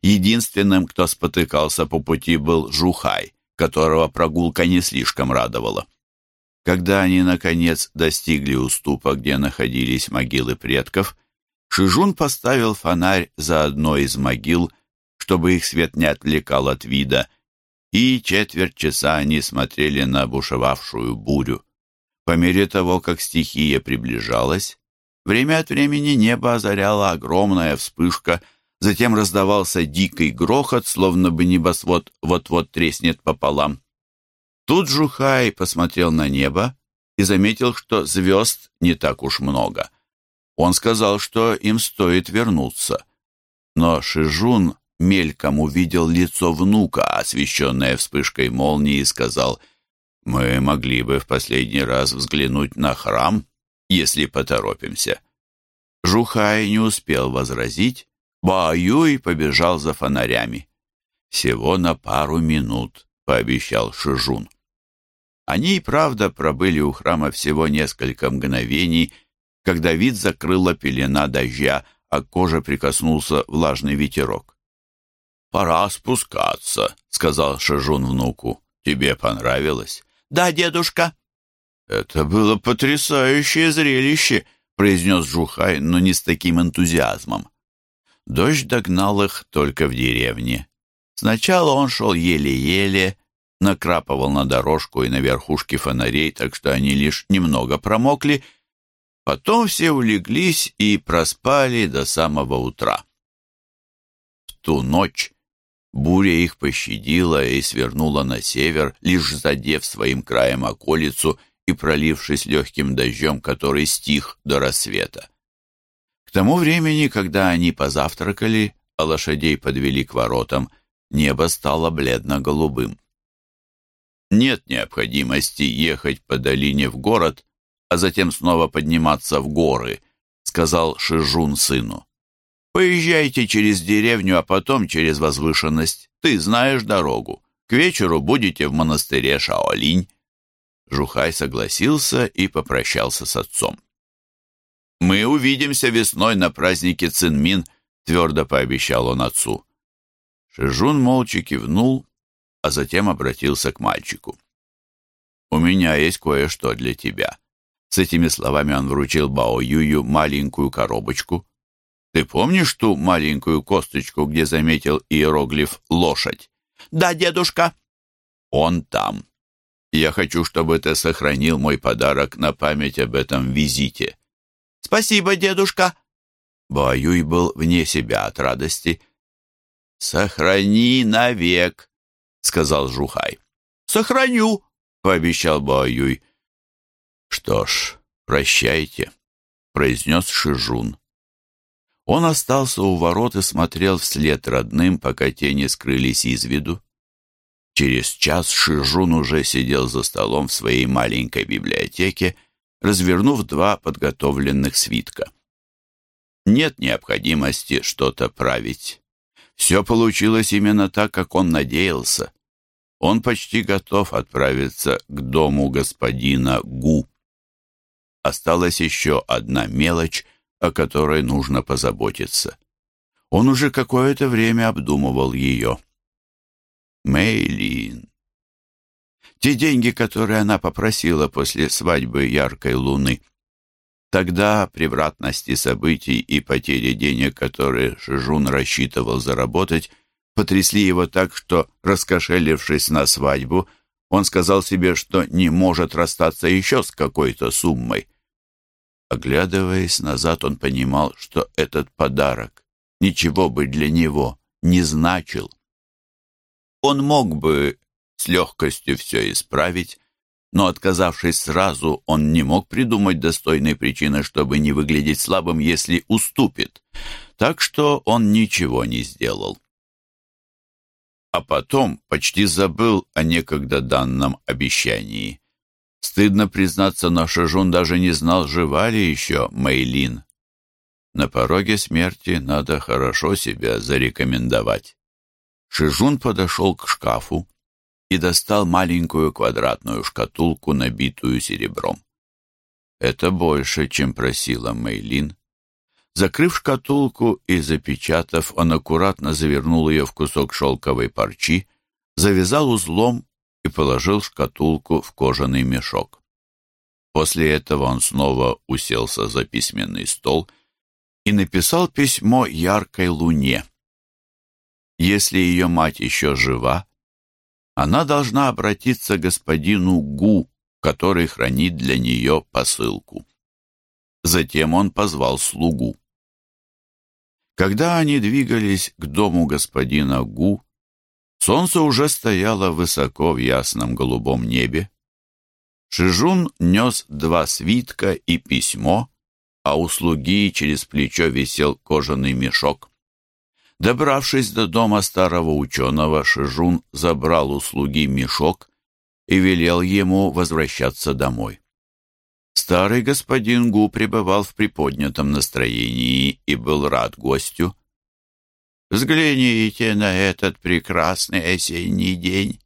Единственным, кто спотыкался по пути, был Жухай, которого прогулка не слишком радовала. Когда они, наконец, достигли уступа, где находились могилы предков, Шижун поставил фонарь за одной из могил, чтобы их свет не отвлекал от вида, и четверть часа они смотрели на бушевавшую бурю. По мере того, как стихия приближалась, время от времени небо озаряла огромная вспышка, затем раздавался дикий грохот, словно бы небосвод вот-вот треснет пополам. Тут Жухай посмотрел на небо и заметил, что звезд не так уж много. Он сказал, что им стоит вернуться. Но Шижун мельком увидел лицо внука, освещенное вспышкой молнии, и сказал, «Мы могли бы в последний раз взглянуть на храм, если поторопимся». Жухай не успел возразить, Бааюй побежал за фонарями. «Всего на пару минут», — пообещал Шижун. Они и правда пробыли у храма всего несколько мгновений, когда вид закрыла пелена дождя, а к коже прикоснулся влажный ветерок. «Пора спускаться», — сказал Шажун внуку. «Тебе понравилось?» «Да, дедушка». «Это было потрясающее зрелище», — произнес Жухай, но не с таким энтузиазмом. Дождь догнал их только в деревне. Сначала он шел еле-еле, накрапывал на дорожку и на верхушки фонарей, так что они лишь немного промокли. Потом все улеглись и проспали до самого утра. В ту ночь буря их пощадила и свернула на север, лишь задев своим краем околицу и пролившись легким дождем, который стих до рассвета. К тому времени, когда они позавтракали, а лошадей подвели к воротам, небо стало бледно-голубым. Нет необходимости ехать по долине в город, а затем снова подниматься в горы, сказал Шижун сыну. Поезжайте через деревню, а потом через возвышенность. Ты знаешь дорогу. К вечеру будете в монастыре Шаолинь. Жухай согласился и попрощался с отцом. «Мы увидимся весной на празднике Цинмин», — твердо пообещал он отцу. Шижун молча кивнул а затем обратился к мальчику. «У меня есть кое-что для тебя». С этими словами он вручил Бао Юю маленькую коробочку. «Ты помнишь ту маленькую косточку, где заметил иероглиф «лошадь»?» «Да, дедушка». Он там. Я хочу, чтобы ты сохранил мой подарок на память об этом визите». «Спасибо, дедушка!» Баоюй был вне себя от радости. «Сохрани навек», — сказал Жухай. «Сохраню», — пообещал Баоюй. «Что ж, прощайте», — произнес Шижун. Он остался у ворот и смотрел вслед родным, пока тени скрылись из виду. Через час Шижун уже сидел за столом в своей маленькой библиотеке, развернув два подготовленных свитка. Нет необходимости что-то править. Все получилось именно так, как он надеялся. Он почти готов отправиться к дому господина Гу. Осталась еще одна мелочь, о которой нужно позаботиться. Он уже какое-то время обдумывал ее. Мейлин. Те деньги, которые она попросила после свадьбы яркой луны. Тогда превратности событий и потери денег, которые Шижун рассчитывал заработать, потрясли его так, что, раскошелившись на свадьбу, он сказал себе, что не может расстаться еще с какой-то суммой. Оглядываясь назад, он понимал, что этот подарок ничего бы для него не значил. Он мог бы с легкостью все исправить, но, отказавшись сразу, он не мог придумать достойной причины, чтобы не выглядеть слабым, если уступит. Так что он ничего не сделал. А потом почти забыл о некогда данном обещании. Стыдно признаться, но Шажун даже не знал, жива ли еще Мейлин. На пороге смерти надо хорошо себя зарекомендовать. Шижун подошел к шкафу и достал маленькую квадратную шкатулку, набитую серебром. Это больше, чем просила Мейлин. Закрыв шкатулку и запечатав, он аккуратно завернул ее в кусок шелковой парчи, завязал узлом и положил шкатулку в кожаный мешок. После этого он снова уселся за письменный стол и написал письмо яркой луне. Если ее мать еще жива, она должна обратиться к господину Гу, который хранит для нее посылку. Затем он позвал слугу. Когда они двигались к дому господина Гу, солнце уже стояло высоко в ясном голубом небе. Шижун нес два свитка и письмо, а у слуги через плечо висел кожаный мешок. Добравшись до дома старого ученого, Шижун забрал у слуги мешок и велел ему возвращаться домой. Старый господин Гу пребывал в приподнятом настроении и был рад гостю. «Взгляните на этот прекрасный осенний день.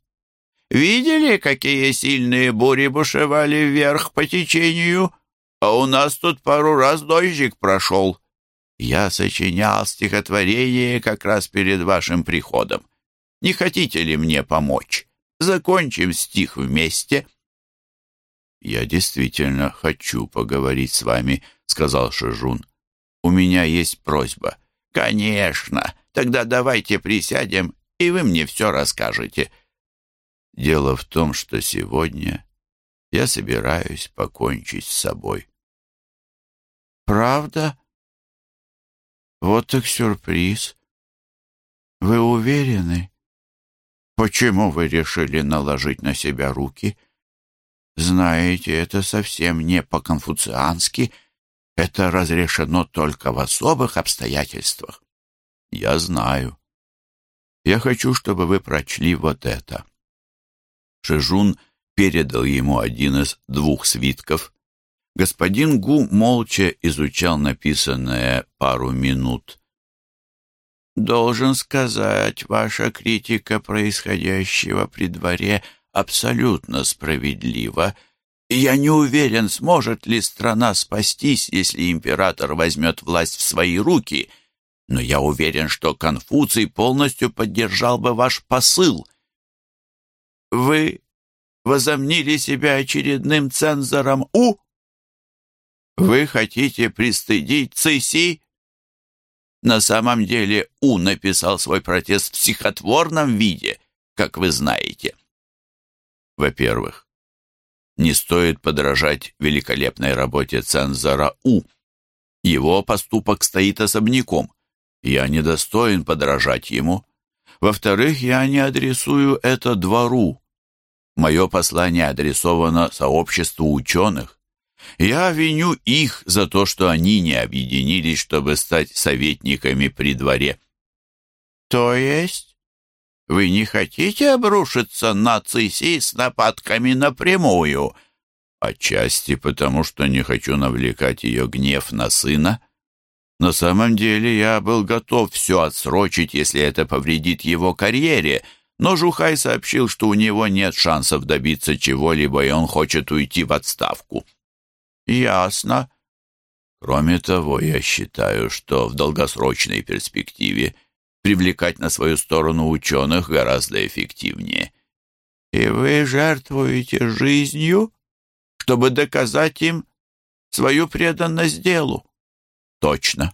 Видели, какие сильные бури бушевали вверх по течению? А у нас тут пару раз дождик прошел». Я сочинял стихотворение как раз перед вашим приходом. Не хотите ли мне помочь? Закончим стих вместе». «Я действительно хочу поговорить с вами», — сказал Шижун. «У меня есть просьба». «Конечно. Тогда давайте присядем, и вы мне все расскажете». «Дело в том, что сегодня я собираюсь покончить с собой». «Правда?» Вот так сюрприз. Вы уверены? Почему вы решили наложить на себя руки? Знаете, это совсем не по-конфуциански. Это разрешено только в особых обстоятельствах. Я знаю. Я хочу, чтобы вы прочли вот это. Шижун передал ему один из двух свитков, Господин Гу молча изучал написанное пару минут. «Должен сказать, ваша критика происходящего при дворе абсолютно справедлива. Я не уверен, сможет ли страна спастись, если император возьмет власть в свои руки, но я уверен, что Конфуций полностью поддержал бы ваш посыл. Вы возомнили себя очередным цензором У?» Вы хотите пристыдить Циси? На самом деле У написал свой протест в стихотворном виде, как вы знаете. Во-первых, не стоит подражать великолепной работе цензора У. Его поступок стоит особняком. Я недостоин подражать ему. Во-вторых, я не адресую это двору. Мое послание адресовано сообществу ученых. Я виню их за то, что они не объединились, чтобы стать советниками при дворе. То есть вы не хотите обрушиться на Циси с нападками напрямую? Отчасти потому, что не хочу навлекать ее гнев на сына. На самом деле я был готов все отсрочить, если это повредит его карьере, но Жухай сообщил, что у него нет шансов добиться чего-либо, и он хочет уйти в отставку. Ясно. Кроме того, я считаю, что в долгосрочной перспективе привлекать на свою сторону ученых гораздо эффективнее. И вы жертвуете жизнью, чтобы доказать им свою преданность делу? Точно.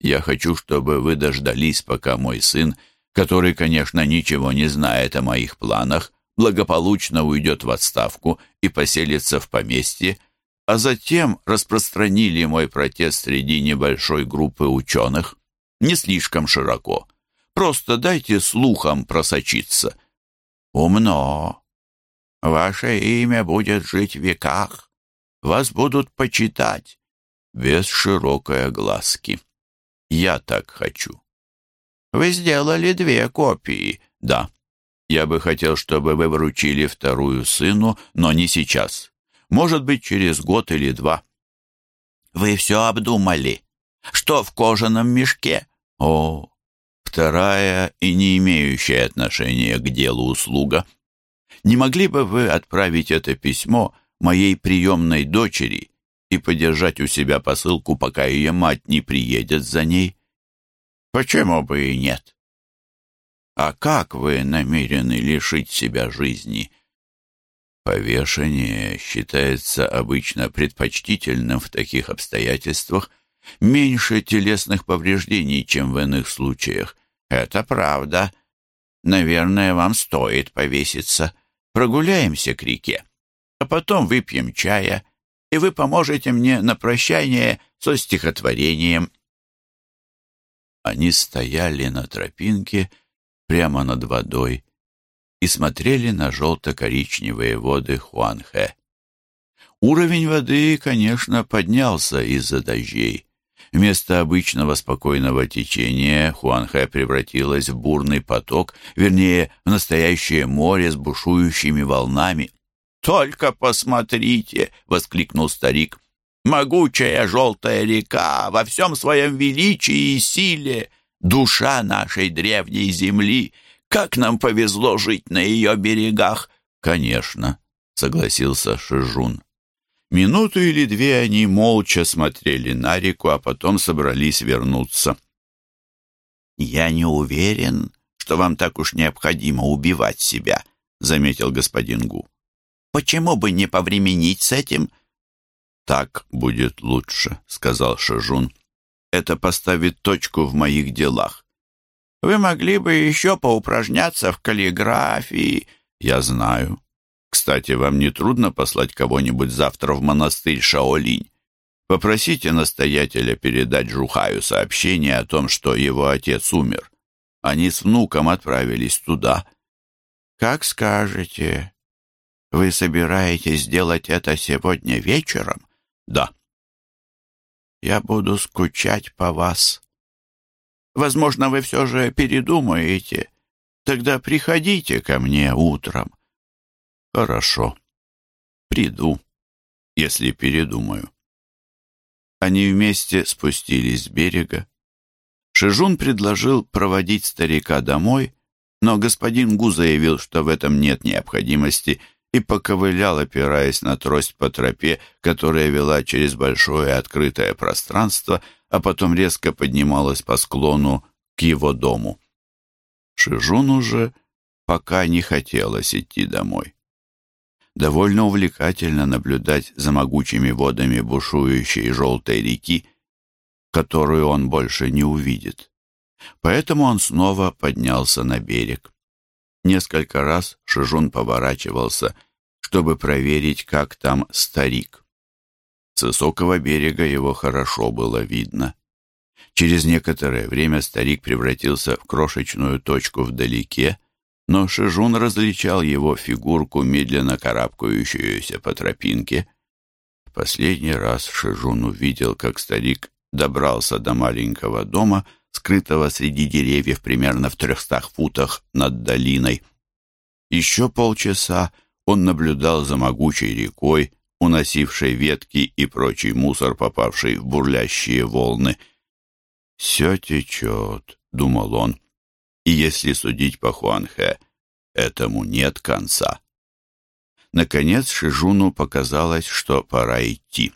Я хочу, чтобы вы дождались, пока мой сын, который, конечно, ничего не знает о моих планах, благополучно уйдет в отставку и поселится в поместье, а затем распространили мой протест среди небольшой группы ученых. Не слишком широко. Просто дайте слухам просочиться. Умно. Ваше имя будет жить в веках. Вас будут почитать. Без широкой огласки. Я так хочу. Вы сделали две копии. Да. Я бы хотел, чтобы вы вручили вторую сыну, но не сейчас. Может быть, через год или два. Вы все обдумали. Что в кожаном мешке? О, вторая и не имеющая отношения к делу услуга. Не могли бы вы отправить это письмо моей приемной дочери и подержать у себя посылку, пока ее мать не приедет за ней? Почему бы и нет? А как вы намерены лишить себя жизни? Повешение считается обычно предпочтительным в таких обстоятельствах, меньше телесных повреждений, чем в иных случаях. Это правда. Наверное, вам стоит повеситься. Прогуляемся к реке, а потом выпьем чая, и вы поможете мне на прощание со стихотворением. Они стояли на тропинке прямо над водой, и смотрели на желто-коричневые воды Хуанхэ. Уровень воды, конечно, поднялся из-за дождей. Вместо обычного спокойного течения Хуанхэ превратилась в бурный поток, вернее, в настоящее море с бушующими волнами. «Только посмотрите!» — воскликнул старик. «Могучая желтая река во всем своем величии и силе, душа нашей древней земли!» Как нам повезло жить на ее берегах!» «Конечно», — согласился Шижун. Минуту или две они молча смотрели на реку, а потом собрались вернуться. «Я не уверен, что вам так уж необходимо убивать себя», — заметил господин Гу. «Почему бы не повременить с этим?» «Так будет лучше», — сказал Шижун. «Это поставит точку в моих делах. Вы могли бы еще поупражняться в каллиграфии. Я знаю. Кстати, вам не трудно послать кого-нибудь завтра в монастырь Шаолинь? Попросите настоятеля передать Жухаю сообщение о том, что его отец умер. Они с внуком отправились туда. Как скажете. Вы собираетесь сделать это сегодня вечером? Да. Я буду скучать по вас. Возможно, вы все же передумаете. Тогда приходите ко мне утром. Хорошо. Приду, если передумаю. Они вместе спустились с берега. Шижун предложил проводить старика домой, но господин Гу заявил, что в этом нет необходимости, и поковылял, опираясь на трость по тропе, которая вела через большое открытое пространство — а потом резко поднималась по склону к его дому. Шижуну же пока не хотелось идти домой. Довольно увлекательно наблюдать за могучими водами бушующей желтой реки, которую он больше не увидит. Поэтому он снова поднялся на берег. Несколько раз Шижун поворачивался, чтобы проверить, как там старик. С высокого берега его хорошо было видно. Через некоторое время старик превратился в крошечную точку вдалеке, но Шижун различал его фигурку, медленно карабкающуюся по тропинке. Последний раз Шижун увидел, как старик добрался до маленького дома, скрытого среди деревьев примерно в трехстах футах над долиной. Еще полчаса он наблюдал за могучей рекой, уносившей ветки и прочий мусор, попавший в бурлящие волны. «Все течет», — думал он, — «и если судить по Хуанхэ, этому нет конца». Наконец Шижуну показалось, что пора идти.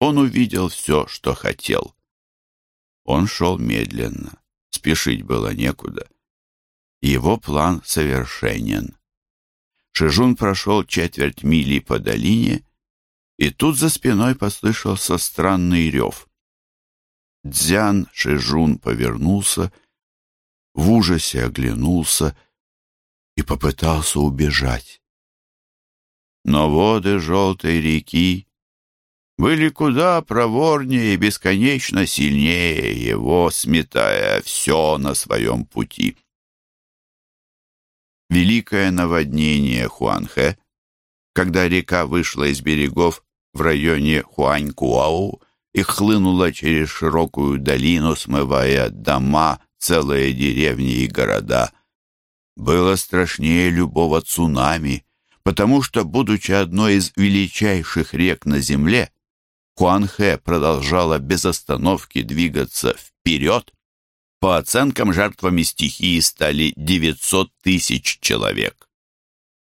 Он увидел все, что хотел. Он шел медленно, спешить было некуда. Его план совершенен. Шижун прошел четверть мили по долине, и тут за спиной послышался странный рев. Дзян Шижун повернулся, в ужасе оглянулся и попытался убежать. Но воды желтой реки были куда проворнее и бесконечно сильнее его, сметая все на своем пути. Великое наводнение Хуанхэ, когда река вышла из берегов в районе Хуанькуау и хлынула через широкую долину, смывая дома, целые деревни и города, было страшнее любого цунами, потому что, будучи одной из величайших рек на земле, Хуанхэ продолжала без остановки двигаться вперед. По оценкам, жертвами стихии стали 900 тысяч человек.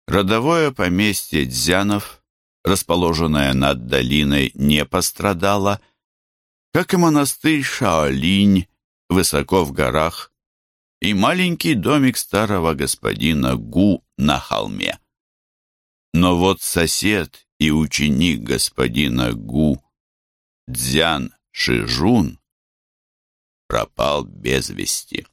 Родовое поместье Дзянов, расположенное над долиной, не пострадало, как и монастырь Шаолинь высоко в горах и маленький домик старого господина Гу на холме. Но вот сосед и ученик господина Гу Дзян Шижун пропал без вести.